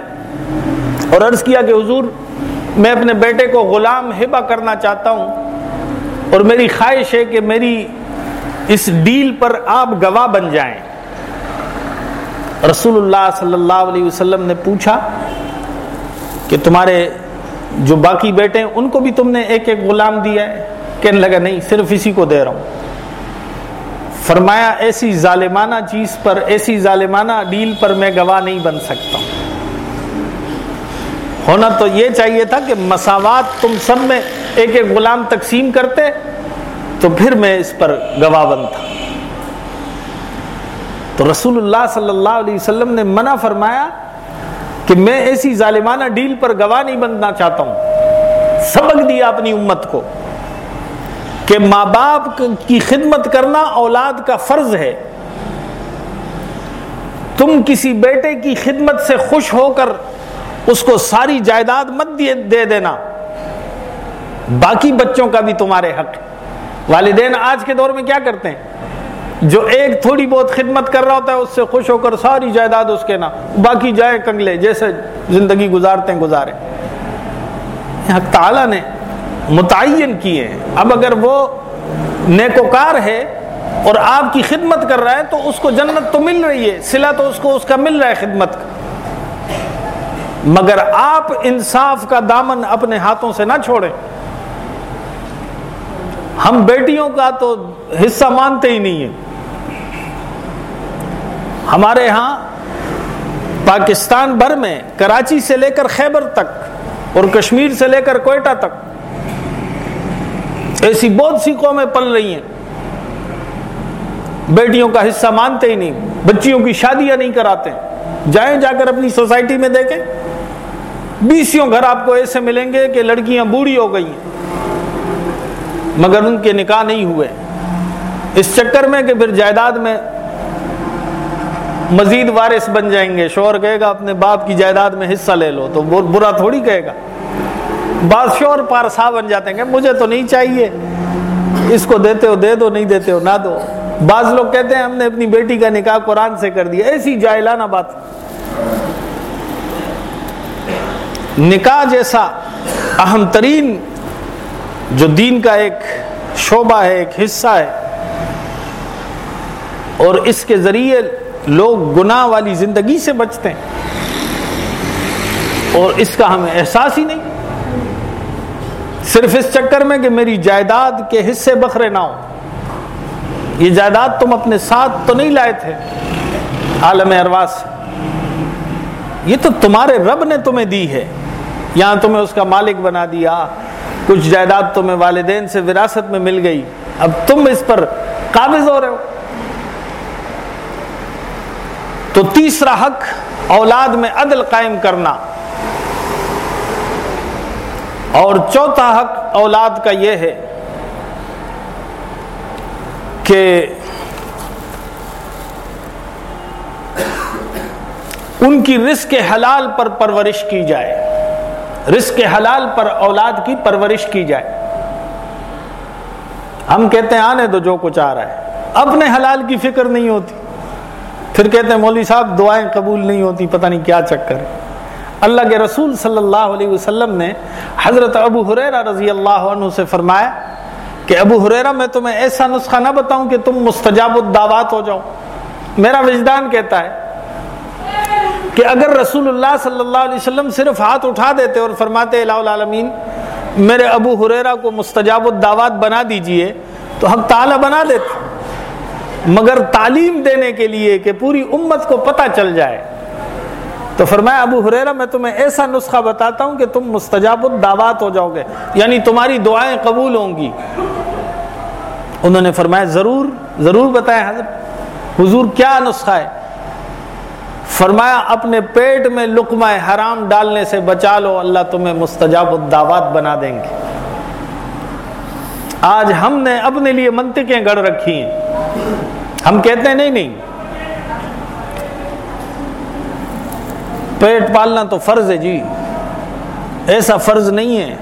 اور عرض کیا کہ حضور، میں اپنے بیٹے کو غلام ہبا کرنا چاہتا ہوں اور میری خواہش ہے کہ میری اس ڈیل پر آپ گواہ بن جائیں۔ رسول اللہ صلی اللہ علیہ وسلم نے پوچھا کہ تمہارے جو باقی بیٹے ہیں، ان کو بھی تم نے ایک ایک غلام دیا ہے؟ کہنے لگا، نہیں، صرف اسی کو دے رہا ہوں. فرمایا، ایسی ظالمانہ چیز پر، ایسی ظالمانہ ڈیل پر میں گواہ نہیں بن سکتا ہونا تو یہ چاہیے تھا کہ مساوات تم سب میں ایک ایک غلام تقسیم کرتے، تو پھر میں اس پر گواہ بنتا۔ تو رسول اللہ صلی اللہ علیہ وسلم نے منع فرمایا کہ میں ایسی ظالمانہ ڈیل پر گواہ نہیں بننا چاہتا ہوں۔ سبق دیا اپنی امت کو۔ کہ ماں باپ کی خدمت کرنا اولاد کا فرض ہے۔ تم کسی بیٹے کی خدمت سے خوش ہو کر اس کو ساری جائیداد مت دے دینا۔ باقی بچوں کا بھی تمہارے حق۔ والدین آج کے دور میں کیا کرتے ہیں؟ جو ایک تھوڑی بہت خدمت کر رہا ہوتا ہے، اس سے خوش ہو کر ساری جائیداد اس کے نا۔ باقی جائے کنگلے، جیسے زندگی گزارتے ہیں، گزارے۔ حق تعالیٰ نے متعین کیے اب اگر وہ نیکوکار ہے اور آپ کی خدمت کر رہا ہے تو اس کو جنت تو مل رہی ہے، سلا تو اس کو اس کا مل رہا ہے خدمت۔ کا مگر آپ انصاف کا دامن اپنے ہاتھوں سے نہ چھوڑیں۔ ہم بیٹیوں کا تو حصہ مانتے ہی نہیں ہیں۔ ہمارے ہاں پاکستان بھر میں کراچی سے لے کر خیبر تک اور کشمیر سے لے کر کوئٹہ تک ایسی بہت سی قومیں پل رہی ہیں۔ بیٹیوں کا حصہ مانتے ہی نہیں، بچیوں کی شادیاں نہیں کراتے۔ جائیں جا کر اپنی سوسائٹی میں دیکھیں۔ بیسوں گھر آپ کو ایسے ملیں گے کہ لڑکیاں بوڑھی ہو گئی ہیں۔ مگر ان کے نکاح نہیں ہوئے۔ اس چکر میں کہ پھر جائیداد میں مزید وارث بن جائیں گے۔ شور کہے گا، اپنے باپ کی جائیداد میں حصہ لے لو۔ تو برا تھوڑی کہے گا۔ بعض شور پارسا بن جاتے ہیں کہ مجھے تو نہیں چاہیے۔ اس کو دیتے ہو، دے دو، نہیں دیتے ہو، نہ دو۔ بعض لوگ کہتے ہیں ہم نے اپنی بیٹی کا نکاح قرآن سے کر دیا۔ ایسی جائلانہ بات۔ نکاح جیسا اہم ترین جو دین کا ایک شعبہ ہے، ایک حصہ ہے، اور اس کے ذریعے لوگ گناہ والی زندگی سے بچتے ہیں۔ اور اس کا ہمیں احساس ہی نہیں۔ صرف اس چکر میں کہ میری جائیداد کے حصے بکھرے نہ ہو یہ جائیداد تم اپنے ساتھ تو نہیں لائے تھے، عالم ارواز سے۔ یہ تو تمہارے رب نے تمہیں دی ہے۔ یہاں تمہیں اس کا مالک بنا دیا۔ کچھ جائیداد تمہیں والدین سے وراثت میں مل گئی۔ اب تم اس پر قابض ہو رہے ہو۔ تو تیسرا حق، اولاد میں عدل قائم کرنا۔ اور چوتھا حق اولاد کا یہ ہے کہ ان کی رزق حلال پر پرورش کی جائے، رزق حلال پر اولاد کی پرورش کی جائے۔ ہم کہتے ہیں، آنے دو، جو کچھ آ رہا ہے۔ اپنے حلال کی فکر نہیں ہوتی۔ پھر کہتے ہیں، مولوی صاحب، دعائیں قبول نہیں ہوتی، پتہ نہیں کیا چکر ہے۔ اللہ کے رسول صلی اللہ علیہ وسلم نے حضرت ابو حریرہ رضی اللہ عنہ سے فرمایا کہ ابو حریرہ میں تمہیں ایسا نسخہ نہ بتاؤں کہ تم مستجاب الدعوات ہو جاؤ۔ میرا وجدان کہتا ہے کہ اگر رسول اللہ صلی اللہ علیہ وسلم صرف ہاتھ اٹھا دیتے اور فرماتے الہ العالمین، میرے ابو حریرہ کو مستجاب الدعوات بنا دیجیے، تو حق تعالی بنا دیتے۔ مگر تعلیم دینے کے لیے کہ پوری امت کو پتہ چل جائے۔ تو فرمایا، ابو حریرہ، میں تمہیں ایسا نسخہ بتاتا ہوں کہ تم مستجاب الدعوات ہو جاؤ گے یعنی تمہاری دعائیں قبول ہوں گی۔ انہوں نے فرمایا، ضرور ضرور بتایا حضرت، حضور کیا نسخہ ہے؟ فرمایا، اپنے پیٹ میں لقمہ حرام ڈالنے سے بچا لو، اللہ تمہیں مستجاب الدعوات بنا دیں گے۔ آج ہم نے اپنے لیے منطقیں گڑھ رکھی ہیں۔ ہم کہتے ہیں، نہیں نہیں پیٹ پالنا تو فرض ہے جی۔ ایسا فرض نہیں ہے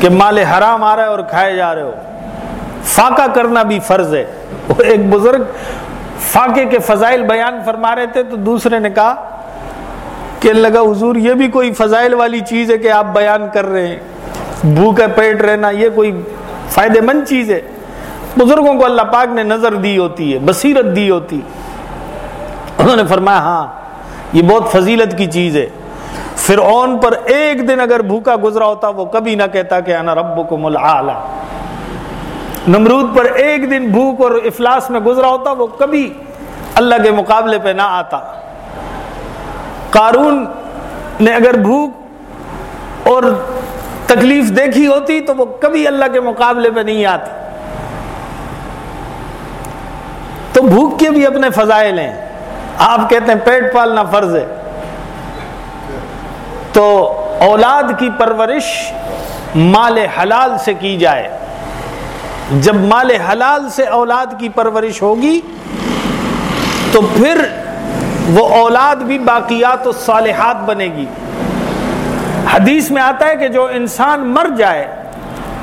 کہ مال حرام آ رہا ہے اور کھائے جا رہے ہو۔ فاقہ کرنا بھی فرض ہے۔ ایک بزرگ فاقے کے فضائل بیان فرما رہے تھے تو دوسرے نے کہا کہ لگا حضور یہ بھی کوئی فضائل والی چیز ہے کہ آپ بیان کر رہے ہیں۔ بھوکے پیٹ رہنا، یہ کوئی فائدے مند چیز ہے۔ بزرگوں کو اللہ پاک نے نظر دی ہوتی ہے، بصیرت دی ہوتی۔ انہوں نے فرمایا ہاں یہ بہت فضیلت کی چیز ہے۔ فرعون پر ایک دن اگر بھوکا گزرا ہوتا، وہ کبھی نہ کہتا کہ انا ربکم العالی۔ نمرود پر ایک دن بھوک اور افلاس میں گزرا ہوتا، وہ کبھی اللہ کے مقابلے پہ نہ آتا۔ قارون نے اگر بھوک اور تکلیف دیکھی ہوتی تو وہ کبھی اللہ کے مقابلے پہ نہیں آتی۔ تو بھوک کے بھی اپنے فضائل ہیں۔ آپ کہتے ہیں پیٹ پالنا فرض ہے۔ تو اولاد کی پرورش مال حلال سے کی جائے۔ جب مال حلال سے اولاد کی پرورش ہوگی، تو پھر وہ اولاد بھی باقیات و صالحات بنے گی۔ حدیث میں آتا ہے کہ جو انسان مر جائے،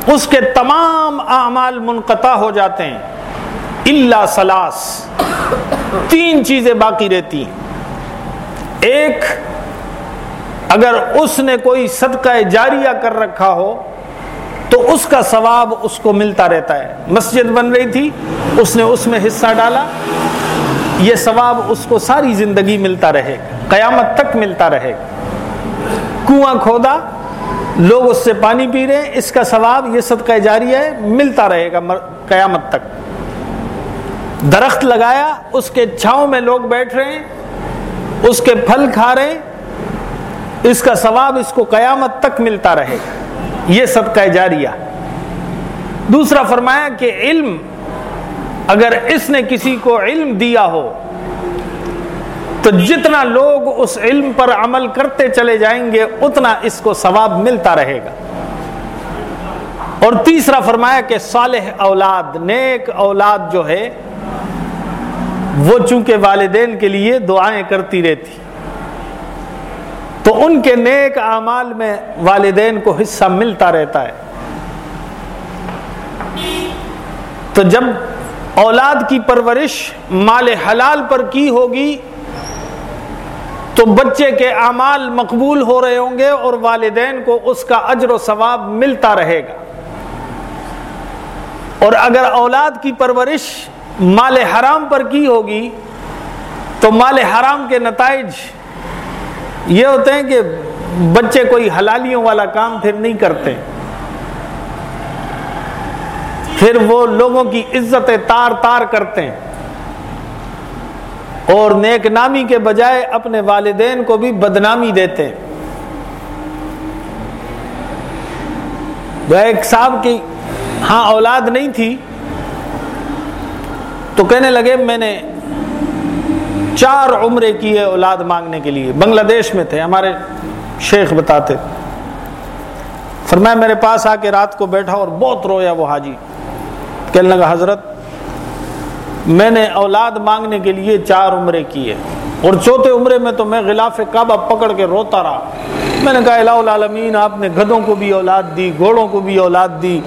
اس کے تمام اعمال منقطع ہو جاتے ہیں۔ اللہ سلاس تین چیزیں باقی رہتی ہیں۔ ایک، اگر اس نے کوئی صدقہ جاریہ کر رکھا ہو، تو اس کا ثواب اس کو ملتا رہتا ہے۔ مسجد بن رہی تھی، اس نے اس میں حصہ ڈالا۔ یہ ثواب اس کو ساری زندگی ملتا رہے قیامت تک ملتا رہے کنواں کھودا، لوگ اس سے پانی پی رہے ہیں، اس کا ثواب، یہ صدقہ جاری ہے، ملتا رہے گا قیامت تک۔ درخت لگایا، اس کے چھاؤں میں لوگ بیٹھ رہے ہیں، اس کے پھل کھا رہے ہیں، اس کا ثواب اس کو قیامت تک ملتا رہے گا۔ یہ صدقہ جاریہ۔ دوسرا فرمایا کہ علم، اگر اس نے کسی کو علم دیا ہو، تو جتنا لوگ اس علم پر عمل کرتے چلے جائیں گے، اتنا اس کو ثواب ملتا رہے گا۔ اور تیسرا فرمایا کہ صالح اولاد، نیک اولاد جو ہے وہ چونکہ والدین کے لیے دعائیں کرتی رہتی۔ تو ان کے نیک اعمال میں والدین کو حصہ ملتا رہتا ہے۔ تو جب اولاد کی پرورش مال حلال پر کی ہوگی، تو بچے کے اعمال مقبول ہو رہے ہوں گے اور والدین کو اس کا اجر و ثواب ملتا رہے گا۔ اور اگر اولاد کی پرورش مال حرام پر کی ہوگی؟ تو مال حرام کے نتائج یہ ہوتے ہیں کہ بچے کوئی حلالیوں والا کام پھر نہیں کرتے۔ پھر وہ لوگوں کی عزت تار تار کرتے ہیں۔ اور نیک نامی کے بجائے اپنے والدین کو بھی بدنامی دیتے ہیں۔ ایک صاحب کی ہاں اولاد نہیں تھی تو کہنے لگے میں نے چار عمرے کیے اولاد مانگنے کے لیے۔ بنگلہ دیش میں تھے، ہمارے شیخ بتاتے۔ فرمایا میرے پاس آ کے رات کو بیٹھا اور بہت رویا وہ حاجی۔ کہنے لگا، حضرت، میں نے اولاد مانگنے کے لیے چار عمرے کیے۔ اور چوتھے عمرے میں تو میں غلاف کعبہ پکڑ کے روتا رہا۔ میں نے کہا، الہ العالمین، آپ نے گدوں کو بھی اولاد دی، گھوڑوں کو بھی اولاد دی۔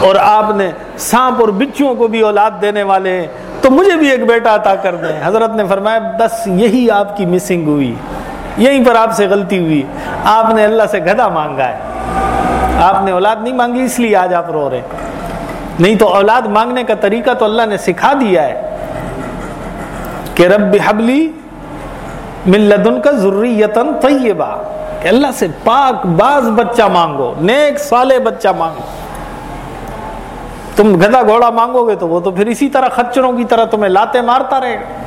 اور آپ نے سانپ اور بچوں کو بھی اولاد دینے والے ہیں، تو مجھے بھی ایک بیٹا عطا کر دیں۔ حضرت نے فرمایا، بس یہی آپ کی مسنگ ہوئی۔ یہیں پر آپ سے غلطی ہوئی۔ آپ نے اللہ سے گدھا مانگا ہے۔ آپ نے اولاد نہیں مانگی، اس لیے آج آپ رو رہے نہیں تو اولاد مانگنے کا طریقہ تو اللہ نے سکھا دیا ہے کہ رب حبلی من لدن کا ضروری یتن طیبہ۔ کہ اللہ سے پاک باز بچہ مانگو، نیک سالے بچہ مانگو۔ تم گدا گھوڑا مانگو گے تو وہ تو پھر اسی طرح خچروں کی طرح تمہیں لاتے مارتا رہے گا۔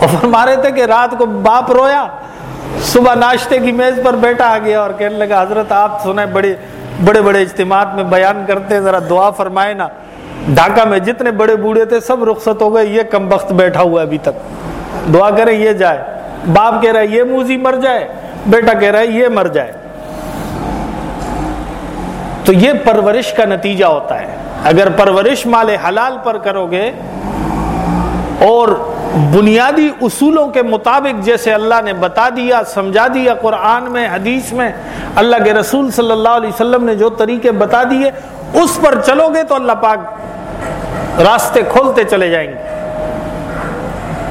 اور مارے تھے کہ رات کو باپ رویا، صبح ناشتے کی میز پر بیٹا آ گیا اور کہنے لگا، حضرت آپ سنیں، بڑے بڑے بڑے اجتماعات میں بیان کرتے ذرا دعا فرمائے نا۔ ڈھاکہ میں جتنے بڑے بوڑھے تھے، سب رخصت ہو گئے، یہ کم وقت بیٹھا ہوا ہے ابھی تک۔ دعا کرے یہ جائے۔ باپ کہہ رہا ہے، یہ موزی مر جائے۔ بیٹا کہہ رہا ہے، یہ مر جائے۔ تو یہ پرورش کا نتیجہ ہوتا ہے۔ اگر پرورش مال حلال پر کرو گے اور بنیادی اصولوں کے مطابق جیسے اللہ نے بتا دیا، سمجھا دیا قرآن میں، حدیث میں، اللہ کے رسول صلی اللہ علیہ وسلم نے جو طریقے بتا دیے، اس پر چلو گے تو اللہ پاک راستے کھولتے چلے جائیں گے۔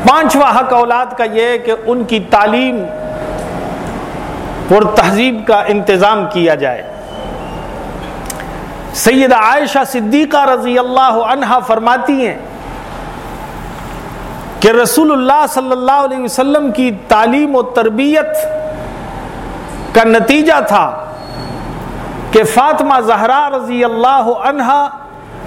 پانچواں حق اولاد کا یہ ہے کہ ان کی تعلیم اور تہذیب کا انتظام کیا جائے۔ سیدہ عائشہ صدیقہ رضی اللہ عنہا فرماتی ہیں کہ رسول اللہ صلی اللہ علیہ وسلم کی تعلیم و تربیت کا نتیجہ تھا کہ فاطمہ زہرا رضی اللہ عنہا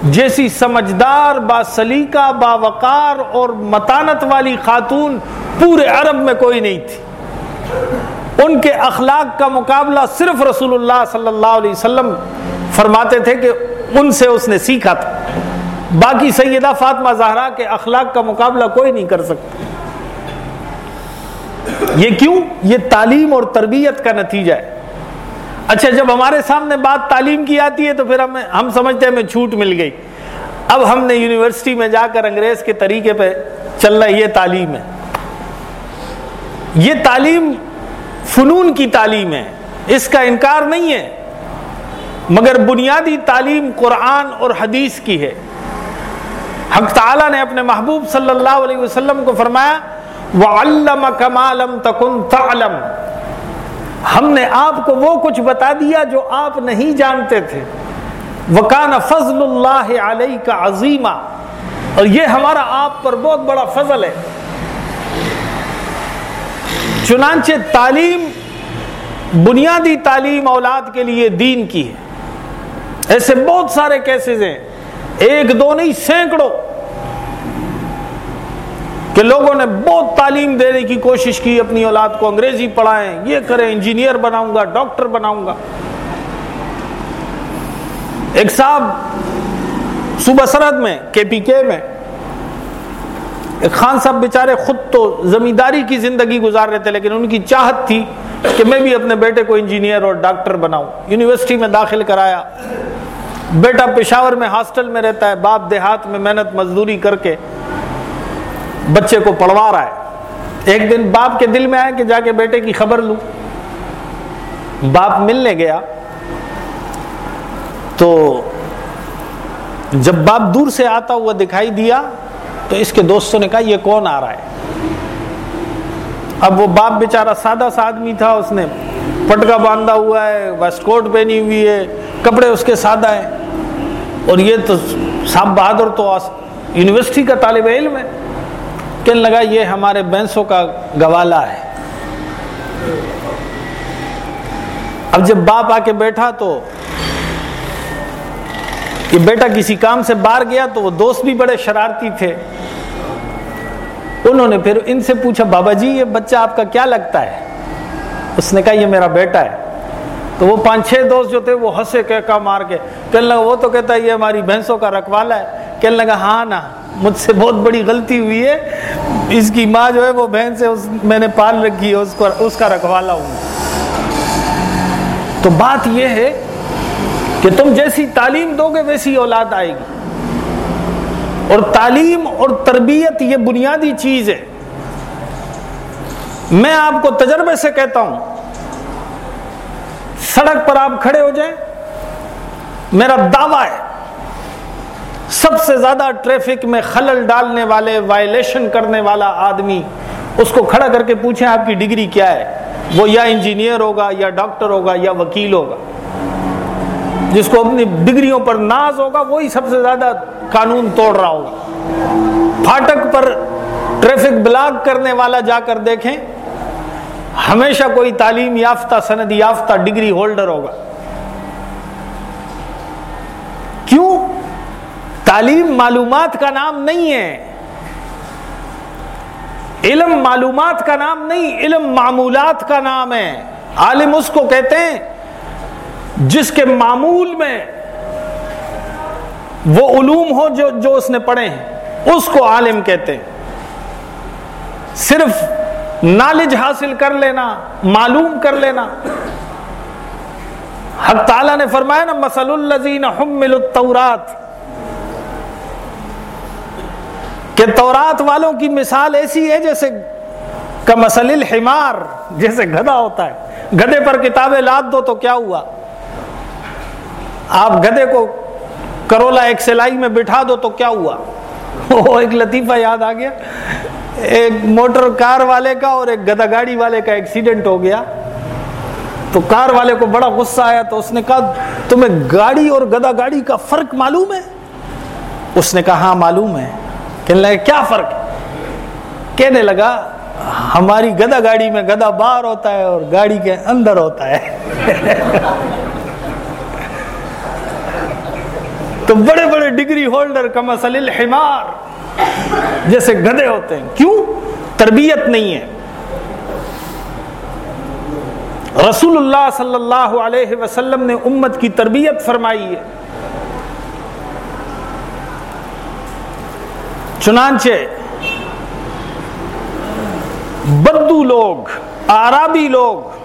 جیسی سمجھدار، با سلیقہ، با وقار اور متانت والی خاتون پورے عرب میں کوئی نہیں تھی۔ ان کے اخلاق کا مقابلہ صرف رسول اللہ صلی اللہ علیہ وسلم فرماتے تھے کہ ان سے اس نے سیکھا تھا۔ باقی سیدہ فاطمہ زہرا کے اخلاق کا مقابلہ کوئی نہیں کر سکتا۔ یہ کیوں؟ یہ تعلیم اور تربیت کا نتیجہ ہے۔ اچھا جب ہمارے سامنے بات تعلیم کی آتی ہے تو پھر ہمیں ہم سمجھتے ہیں ہمیں چھوٹ مل گئی۔ اب ہم نے یونیورسٹی میں جا کر انگریز کے طریقے پہ چل رہا ہے، یہ تعلیم ہے۔ یہ تعلیم فنون کی تعلیم ہے، اس کا انکار نہیں ہے۔ مگر بنیادی تعلیم قرآن اور حدیث کی ہے۔ حق تعالیٰ نے اپنے محبوب صلی اللہ علیہ وسلم کو فرمایا وَعَلَّمَ كَمَا لَمْ تَكُنْ تَعْلَمْ۔ ہم نے آپ کو وہ کچھ بتا دیا جو آپ نہیں جانتے تھے۔ وَكَانَ فَضْلُ اللَّهِ عَلَيْكَ عَظِيمًا۔ اور یہ ہمارا آپ پر بہت بڑا فضل ہے۔ چنانچہ تعلیم، بنیادی تعلیم اولاد کے لیے دین کی ہے۔ ایسے بہت سارے کیسز ہیں۔ ایک دو نہیں، سینکڑوں۔ کہ لوگوں نے بہت تعلیم دینے کی کوشش کی، اپنی اولاد کو انگریزی پڑھائیں، یہ کریں، انجینئر بناؤں گا، ڈاکٹر بناؤں گا۔ ایک صاحب صوبہ سرحد میں کے پی کے میں خان صاحب بیچارے خود تو زمینداری کی زندگی گزار رہے تھے، لیکن ان کی چاہت تھی کہ میں بھی اپنے بیٹے کو انجینئر اور ڈاکٹر بناؤں۔ یونیورسٹی میں داخل کرایا۔ بیٹا پشاور میں ہاسٹل میں رہتا ہے، باپ دیہات میں محنت مزدوری کر کے بچے کو پڑھوا رہا ہے۔ ایک دن باپ کے دل میں آیا کہ جا کے بیٹے کی خبر لوں۔ باپ ملنے گیا۔ تو جب باپ دور سے آتا ہوا دکھائی دیا تو اس کے دوستوں نے کہا، یہ کون آ رہا ہے؟ اب وہ باپ بیچارہ سادہ سا آدمی تھا، اس نے پٹکا باندھا ہوا ہے، ویسٹ کوٹ پہنی ہوئی ہے، کپڑے اس کے سادہ ہیں۔ اور یہ تو صاحب بہادر تو یونیورسٹی کا طالب علم ہے۔ کہنے لگا، یہ ہمارے بینسوں کا گوالا ہے۔ اب جب باپ آ کے بیٹھا تو یہ بیٹا کسی کام سے باہر گیا تو وہ دوست بھی بڑے شرارتی تھے۔ انہوں نے پھر ان سے پوچھا، بابا جی یہ بچہ آپ کا کیا لگتا ہے؟ اس نے کہا، یہ میرا بیٹا ہے۔ تو وہ پانچ چھ دوست جو تھے، وہ ہنسے کہہ مار کے۔ کہنے لگا، وہ تو کہتا ہے، یہ ہماری بھینسوں کا رکھوالا ہے۔ کہنے لگا ہاں نا، مجھ سے بہت بڑی غلطی ہوئی ہے۔ اس کی ماں جو ہے، وہ بہن سے اس میں نے پال رکھی ہے، اس کو، اس کا رکھوالا ہوں۔ تو بات یہ ہے کہ تم جیسی تعلیم دو گے ویسی اولاد آئے گی۔ اور تعلیم اور تربیت یہ بنیادی چیز ہے۔ میں آپ کو تجربے سے کہتا ہوں۔ سڑک پر آپ کھڑے ہو جائیں۔ میرا دعویٰ ہے۔ سب سے زیادہ ٹریفک میں خلل ڈالنے والے وائلیشن کرنے والا آدمی، اس کو کھڑا کر کے پوچھیں آپ کی ڈگری کیا ہے۔ وہ یا انجینئر ہوگا یا ڈاکٹر ہوگا یا وکیل ہوگا۔ جس کو اپنی ڈگریوں پر ناز ہوگا، وہی سب سے زیادہ قانون توڑ رہا ہوگا۔ پھاٹک پر ٹریفک بلاک کرنے والا جا کر دیکھیں، ہمیشہ کوئی تعلیم یافتہ، سند یافتہ ڈگری ہولڈر ہوگا۔ کیوں؟ تعلیم معلومات کا نام نہیں ہے۔ علم معلومات کا نام نہیں، علم معمولات کا نام ہے۔ عالم اس کو کہتے ہیں جس کے معمول میں وہ علوم ہو جو جو اس نے پڑھے ہیں، اس کو عالم کہتے ہیں۔ صرف نالج حاصل کر لینا، معلوم کر لینا۔ حق تعالیٰ نے فرمایا نا مسل الزین حمل التورات کہ تورات والوں کی مثال ایسی ہے جیسے کا مسل الحمار، جیسے گدھا ہوتا ہے۔ گدھے پر کتابیں لاد دو تو کیا ہوا؟ آپ گدے کو کرولا ایک سلائی میں بٹھا دو تو کیا ہوا؟ [LAUGHS] وہ ایک لطیفہ یاد آ گیا۔ ایک موٹر کار والے کا اور ایک گدا گاڑی والے کا ایکسیڈنٹ ہو گیا۔ تو کار والے کو بڑا غصہ آیا تو اس نے کہا، تمہیں گاڑی اور گدا گاڑی کا فرق معلوم ہے؟ اس نے کہا ہاں معلوم ہے۔ کہنے لگا کیا فرق؟ کہنے لگا، ہماری گدا گاڑی میں گدا باہر ہوتا ہے اور گاڑی کے اندر ہوتا ہے. [LAUGHS] تو بڑے بڑے ڈگری ہولڈر کا مسل الحمار جیسے گدے ہوتے ہیں۔ کیوں؟ تربیت نہیں ہے۔ رسول اللہ صلی اللہ علیہ وسلم نے امت کی تربیت فرمائی ہے۔ چنانچہ بدو لوگ آرابی لوگ،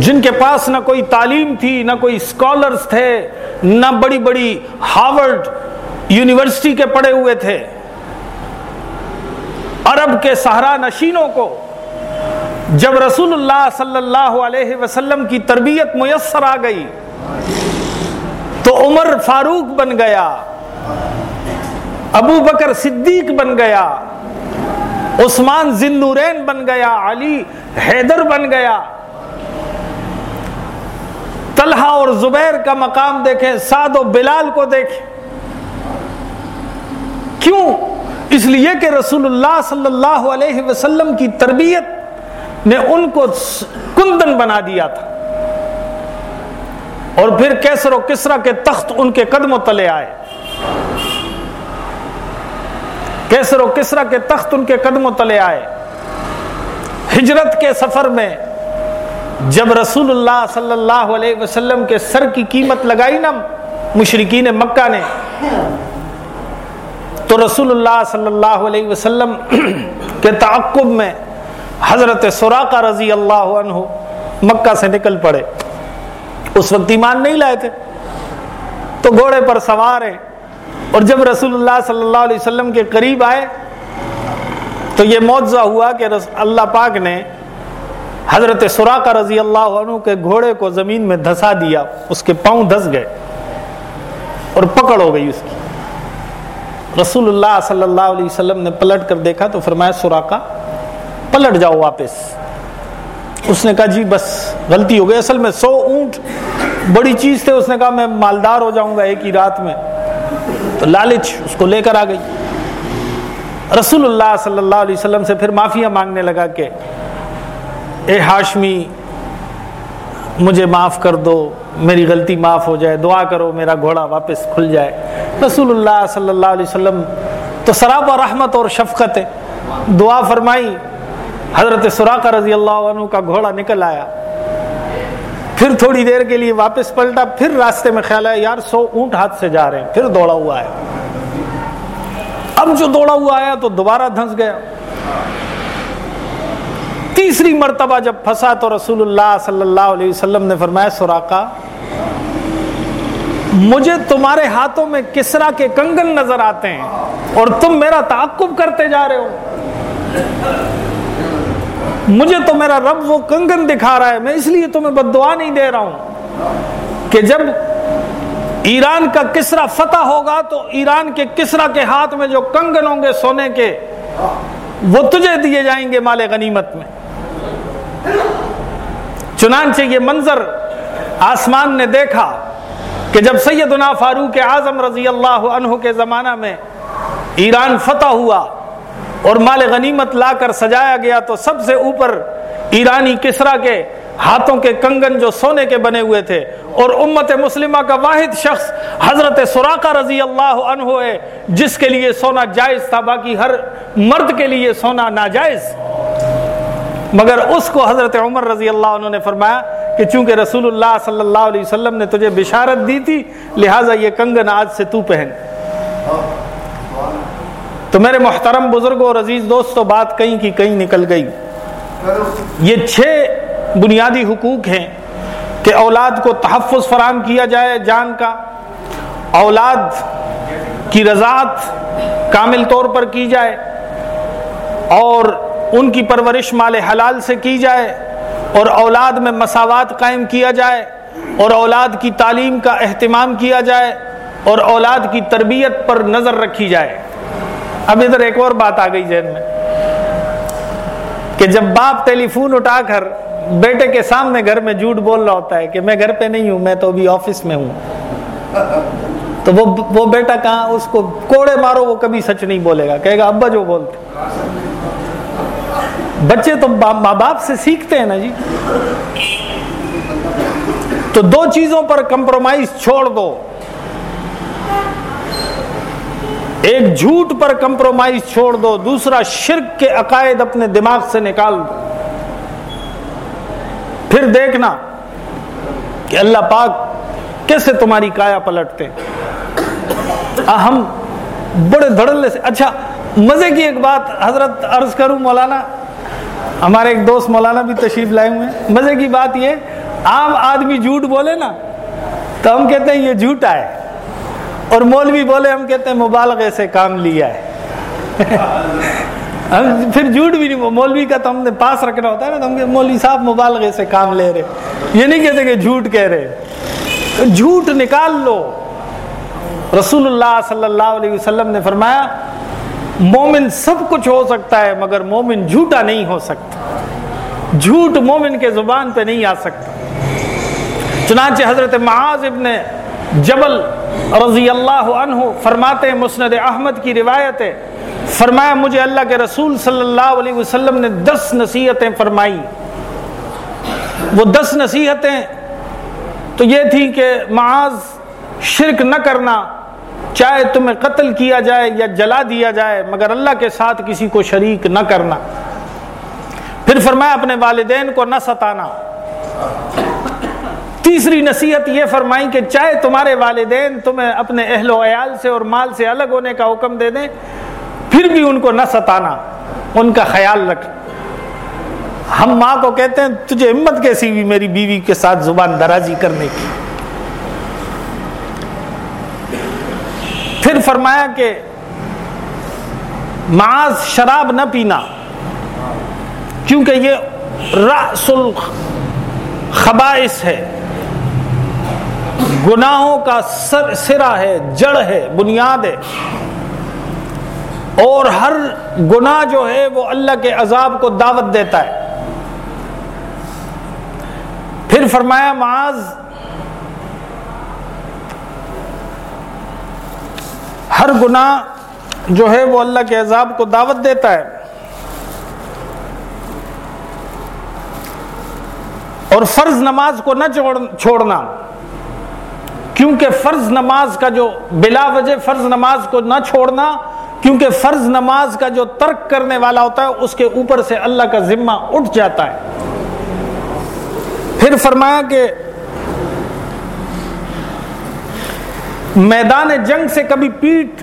جن کے پاس نہ کوئی تعلیم تھی، نہ کوئی اسکالرس تھے نہ بڑی بڑی ہارورڈ یونیورسٹی کے پڑھے ہوئے تھے۔ عرب کے سہارا نشینوں کو جب رسول اللہ صلی اللہ علیہ وسلم کی تربیت میسر آ گئی تو عمر فاروق بن گیا، ابو بکر صدیق بن گیا، عثمان زندورین بن گیا، علی حیدر بن گیا۔ طلحہ اور زبیر کا مقام دیکھیں، سعد و بلال کو دیکھیں۔ کیوں؟ اس لیے کہ رسول اللہ صلی اللہ علیہ وسلم کی تربیت نے ان کو کندن بنا دیا تھا۔ اور پھر کیسر و کسرا کے تخت ان کے قدموں تلے آئے۔ کیسر و کسرا کے تخت ان کے قدموں تلے آئے۔ ہجرت کے سفر میں جب رسول اللہ صلی اللہ علیہ وسلم کے سر کی قیمت لگائی نا مشرقین مکہ نے، تو رسول اللہ صلی اللہ علیہ وسلم کے تعقب میں حضرت سوراقہ رضی اللہ عنہ مکہ سے نکل پڑے۔ اس وقت ایمان نہیں لائے تھے۔ تو گھوڑے پر سوار ہیں۔ اور جب رسول اللہ صلی اللہ علیہ وسلم کے قریب آئے، تو یہ معجزہ ہوا کہ اللہ پاک نے حضرت سوراقہ رضی اللہ عنہ کے گھوڑے کو زمین میں دھسا دیا، اس کے پاؤں دھس گئے اور پکڑ ہو گئی اس کی۔ رسول اللہ صلی اللہ علیہ وسلم نے پلٹ کر دیکھا تو فرمایا سوراقہ پلٹ جاؤ واپس۔ اس نے کہا جی بس غلطی ہو گئی۔ اصل میں سو اونٹ بڑی چیز تھے۔ اس نے کہا، میں مالدار ہو جاؤں گا ایک ہی رات میں۔ تو لالچ اس کو لے کر آ گئی۔ رسول اللہ صلی اللہ علیہ وسلم سے پھر معافیا مانگنے لگا کہ اے ہاشمی، مجھے معاف کر دو، میری غلطی معاف ہو جائے، دعا کرو، میرا گھوڑا واپس کھل جائے۔ رسول اللہ صلی اللہ علیہ وسلم تو سراب رحمت اور شفقت دعا فرمائی۔ حضرت سراقہ رضی اللہ عنہ کا گھوڑا نکل آیا۔ پھر تھوڑی دیر کے لیے واپس پلٹا، پھر راستے میں خیال آیا، یار، سو اونٹ ہاتھ سے جا رہے ہیں، پھر دوڑا ہوا ہے۔ اب جو دوڑا ہوا آیا تو دوبارہ دھنس گیا۔ تیسری مرتبہ جب پھنسا تو رسول اللہ صلی اللہ علیہ وسلم نے فرمایا سوراقا مجھے تمہارے ہاتھوں میں کسرا کے کنگن نظر آتے ہیں اور تم میرا تعقب کرتے جا رہے ہو۔ مجھے تو میرا رب وہ کنگن دکھا رہا ہے، میں اس لیے تمہیں بد دعا نہیں دے رہا ہوں کہ جب ایران کا کسرا فتح ہوگا تو ایران کے کسرا کے ہاتھ میں جو کنگن ہوں گے سونے کے، وہ تجھے دیے جائیں گے مال غنیمت میں۔ چنانچہ یہ منظر آسمان نے دیکھا کہ جب سیدنا فاروق اعظم رضی اللہ عنہ کے زمانہ میں ایران فتح ہوا اور مال غنیمت لا کر سجایا گیا تو سب سے اوپر ایرانی کسرا کے ہاتھوں کے کنگن جو سونے کے بنے ہوئے تھے اور امت مسلمہ کا واحد شخص حضرت سوراقہ رضی اللہ عنہ ہے، جس کے لیے سونا جائز تھا، باقی ہر مرد کے لیے سونا ناجائز۔ مگر اس کو حضرت عمر رضی اللہ عنہ نے فرمایا کہ چونکہ رسول اللہ صلی اللہ علیہ وسلم نے تجھے بشارت دی تھی، لہٰذا یہ کنگن آج سے تو پہن۔ تو میرے محترم بزرگوں اور عزیز دوستو، بات کہیں کی کہیں نکل گئی۔ یہ چھ بنیادی حقوق ہیں کہ اولاد کو تحفظ فراہم کیا جائے جان کا۔ اولاد کی رضاعت کامل طور پر کی جائے اور ان کی پرورش مال حلال سے کی جائے اور اولاد میں مساوات قائم کیا جائے اور اولاد کی تعلیم کا اہتمام کیا جائے اور اولاد کی تربیت پر نظر رکھی جائے۔ اب ادھر ایک اور بات آ گئی ذہن میں کہ جب باپ ٹیلی فون اٹھا کر بیٹے کے سامنے گھر میں جھوٹ بول رہا ہوتا ہے کہ میں گھر پہ نہیں ہوں، میں تو ابھی آفس میں ہوں۔ تو وہ وہ بیٹا کہاں، اس کو کوڑے مارو، وہ کبھی سچ نہیں بولے گا، کہے گا ابا جو بولتے۔ بچے تو ماں باپ سے سیکھتے ہیں نا جی۔ تو دو چیزوں پر کمپرومائز چھوڑ دو۔ ایک جھوٹ پر کمپرومائز چھوڑ دو، دوسرا شرک کے عقائد اپنے دماغ سے نکال دو۔ پھر دیکھنا کہ اللہ پاک کیسے تمہاری کایا پلٹتے ہم بڑے دھڑلے سے اچھا مزے کی ایک بات حضرت عرض کروں مولانا ہمارے ایک دوست مولانا بھی تشریف لائے ہوئے مزے کی بات یہ عام آدمی جھوٹ بولے نا، تو ہم کہتے ہیں یہ جھوٹا ہے۔ اور مولوی بولے، ہم کہتے ہیں مبالغے سے کام لیا ہے۔ ہم پھر جھوٹ بھی نہیں، مولوی کا تو ہم نے پاس رکھنا ہوتا ہے نا، تو ہم مولوی صاحب مبالغے سے کام لے رہے یہ نہیں کہتے کہ جھوٹ کہہ رہے جھوٹ نکال لو۔ رسول اللہ صلی اللہ علیہ وسلم نے فرمایا مومن سب کچھ ہو سکتا ہے، مگر مومن جھوٹا نہیں ہو سکتا۔ جھوٹ مومن کے زبان پہ نہیں آ سکتا۔ چنانچہ حضرت معاذ ابن جبل رضی اللہ عنہ فرماتے ہیں، مسند احمد کی روایت ہے۔ فرمایا، مجھے اللہ کے رسول صلی اللہ علیہ وسلم نے دس نصیحتیں فرمائی۔ وہ دس نصیحتیں تو یہ تھی کہ معاذ شرک نہ کرنا۔ چاہے تمہیں قتل کیا جائے یا جلا دیا جائے، مگر اللہ کے ساتھ کسی کو شریک نہ کرنا۔ پھر فرمایا اپنے والدین کو نہ ستانا۔ تیسری نصیحت یہ فرمائی کہ چاہے تمہارے والدین تمہیں اپنے اہل و عیال سے اور مال سے الگ ہونے کا حکم دے دیں، پھر بھی ان کو نہ ستانا۔ ان کا خیال رکھ۔ ہم ماں کو کہتے ہیں، تجھے ہمت کیسی بھی میری بیوی کے ساتھ زبان درازی کرنے کی؟ فرمایا کہ معاذ شراب نہ پینا، کیونکہ یہ رأس الخبائث ہے، گناہوں کا سر سرا ہے، جڑ ہے، بنیاد ہے۔ اور ہر گناہ جو ہے وہ اللہ کے عذاب کو دعوت دیتا ہے۔ پھر فرمایا معاذ ہر گناہ جو ہے وہ اللہ کے عذاب کو دعوت دیتا ہے۔ اور فرض نماز کو نہ چھوڑنا۔ کیونکہ فرض نماز کا جو بلا وجہ فرض نماز کو نہ چھوڑنا، کیونکہ فرض نماز کا جو ترک کرنے والا ہوتا ہے، اس کے اوپر سے اللہ کا ذمہ اٹھ جاتا ہے۔ پھر فرمایا کہ میدان جنگ سے کبھی پیٹ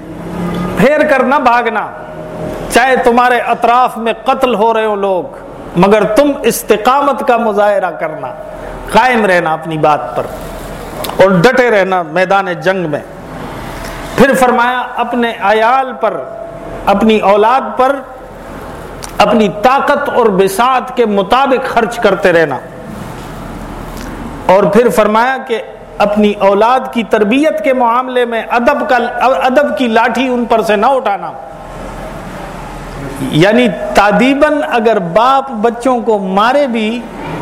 پھیر کر نہ بھاگنا۔ چاہے تمہارے اطراف میں قتل ہو رہے ہو لوگ، مگر تم استقامت کا مظاہرہ کرنا۔ قائم رہنا اپنی بات پر اور ڈٹے رہنا میدان جنگ میں۔ پھر فرمایا، اپنے عیال پر، اپنی اولاد پر اپنی طاقت اور بساط کے مطابق خرچ کرتے رہنا۔ اور پھر فرمایا کہ اپنی اولاد کی تربیت کے معاملے میں ادب کا ادب کی لاٹھی ان پر سے نہ اٹھانا۔ یعنی تعدیباً اگر باپ بچوں کو مارے بھی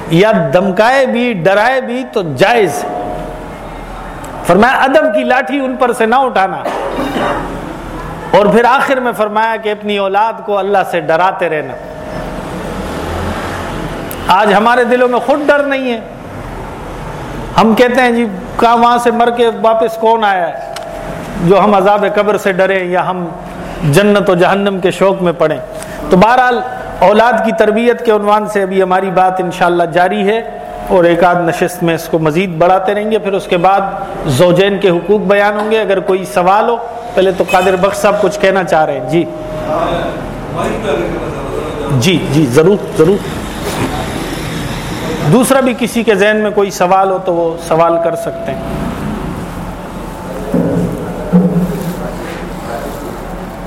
یا دمکائے بھی، ڈرائے بھی تو جائز۔ فرمایا ادب کی لاٹھی ان پر سے نہ اٹھانا۔ اور پھر آخر میں فرمایا کہ اپنی اولاد کو اللہ سے ڈراتے رہنا۔ آج ہمارے دلوں میں خود ڈر نہیں ہے۔ ہم کہتے ہیں جی کہاں وہاں سے مر کے واپس کون آیا ہے؟ جو ہم عذاب قبر سے ڈریں یا ہم جنت و جہنم کے شوق میں پڑیں۔ تو بہرحال اولاد کی تربیت کے عنوان سے ابھی ہماری بات انشاءاللہ جاری ہے اور ایک آدھ نشست میں اس کو مزید بڑھاتے رہیں گے۔ پھر اس کے بعد زوجین کے حقوق بیان ہوں گے۔ اگر کوئی سوال ہو پہلے تو قادر بخش صاحب کچھ کہنا چاہ رہے ہیں۔ جی۔ جی جی ضرور ضرور۔ دوسرا بھی کسی کے ذہن میں کوئی سوال ہو تو وہ سوال کر سکتے ہیں۔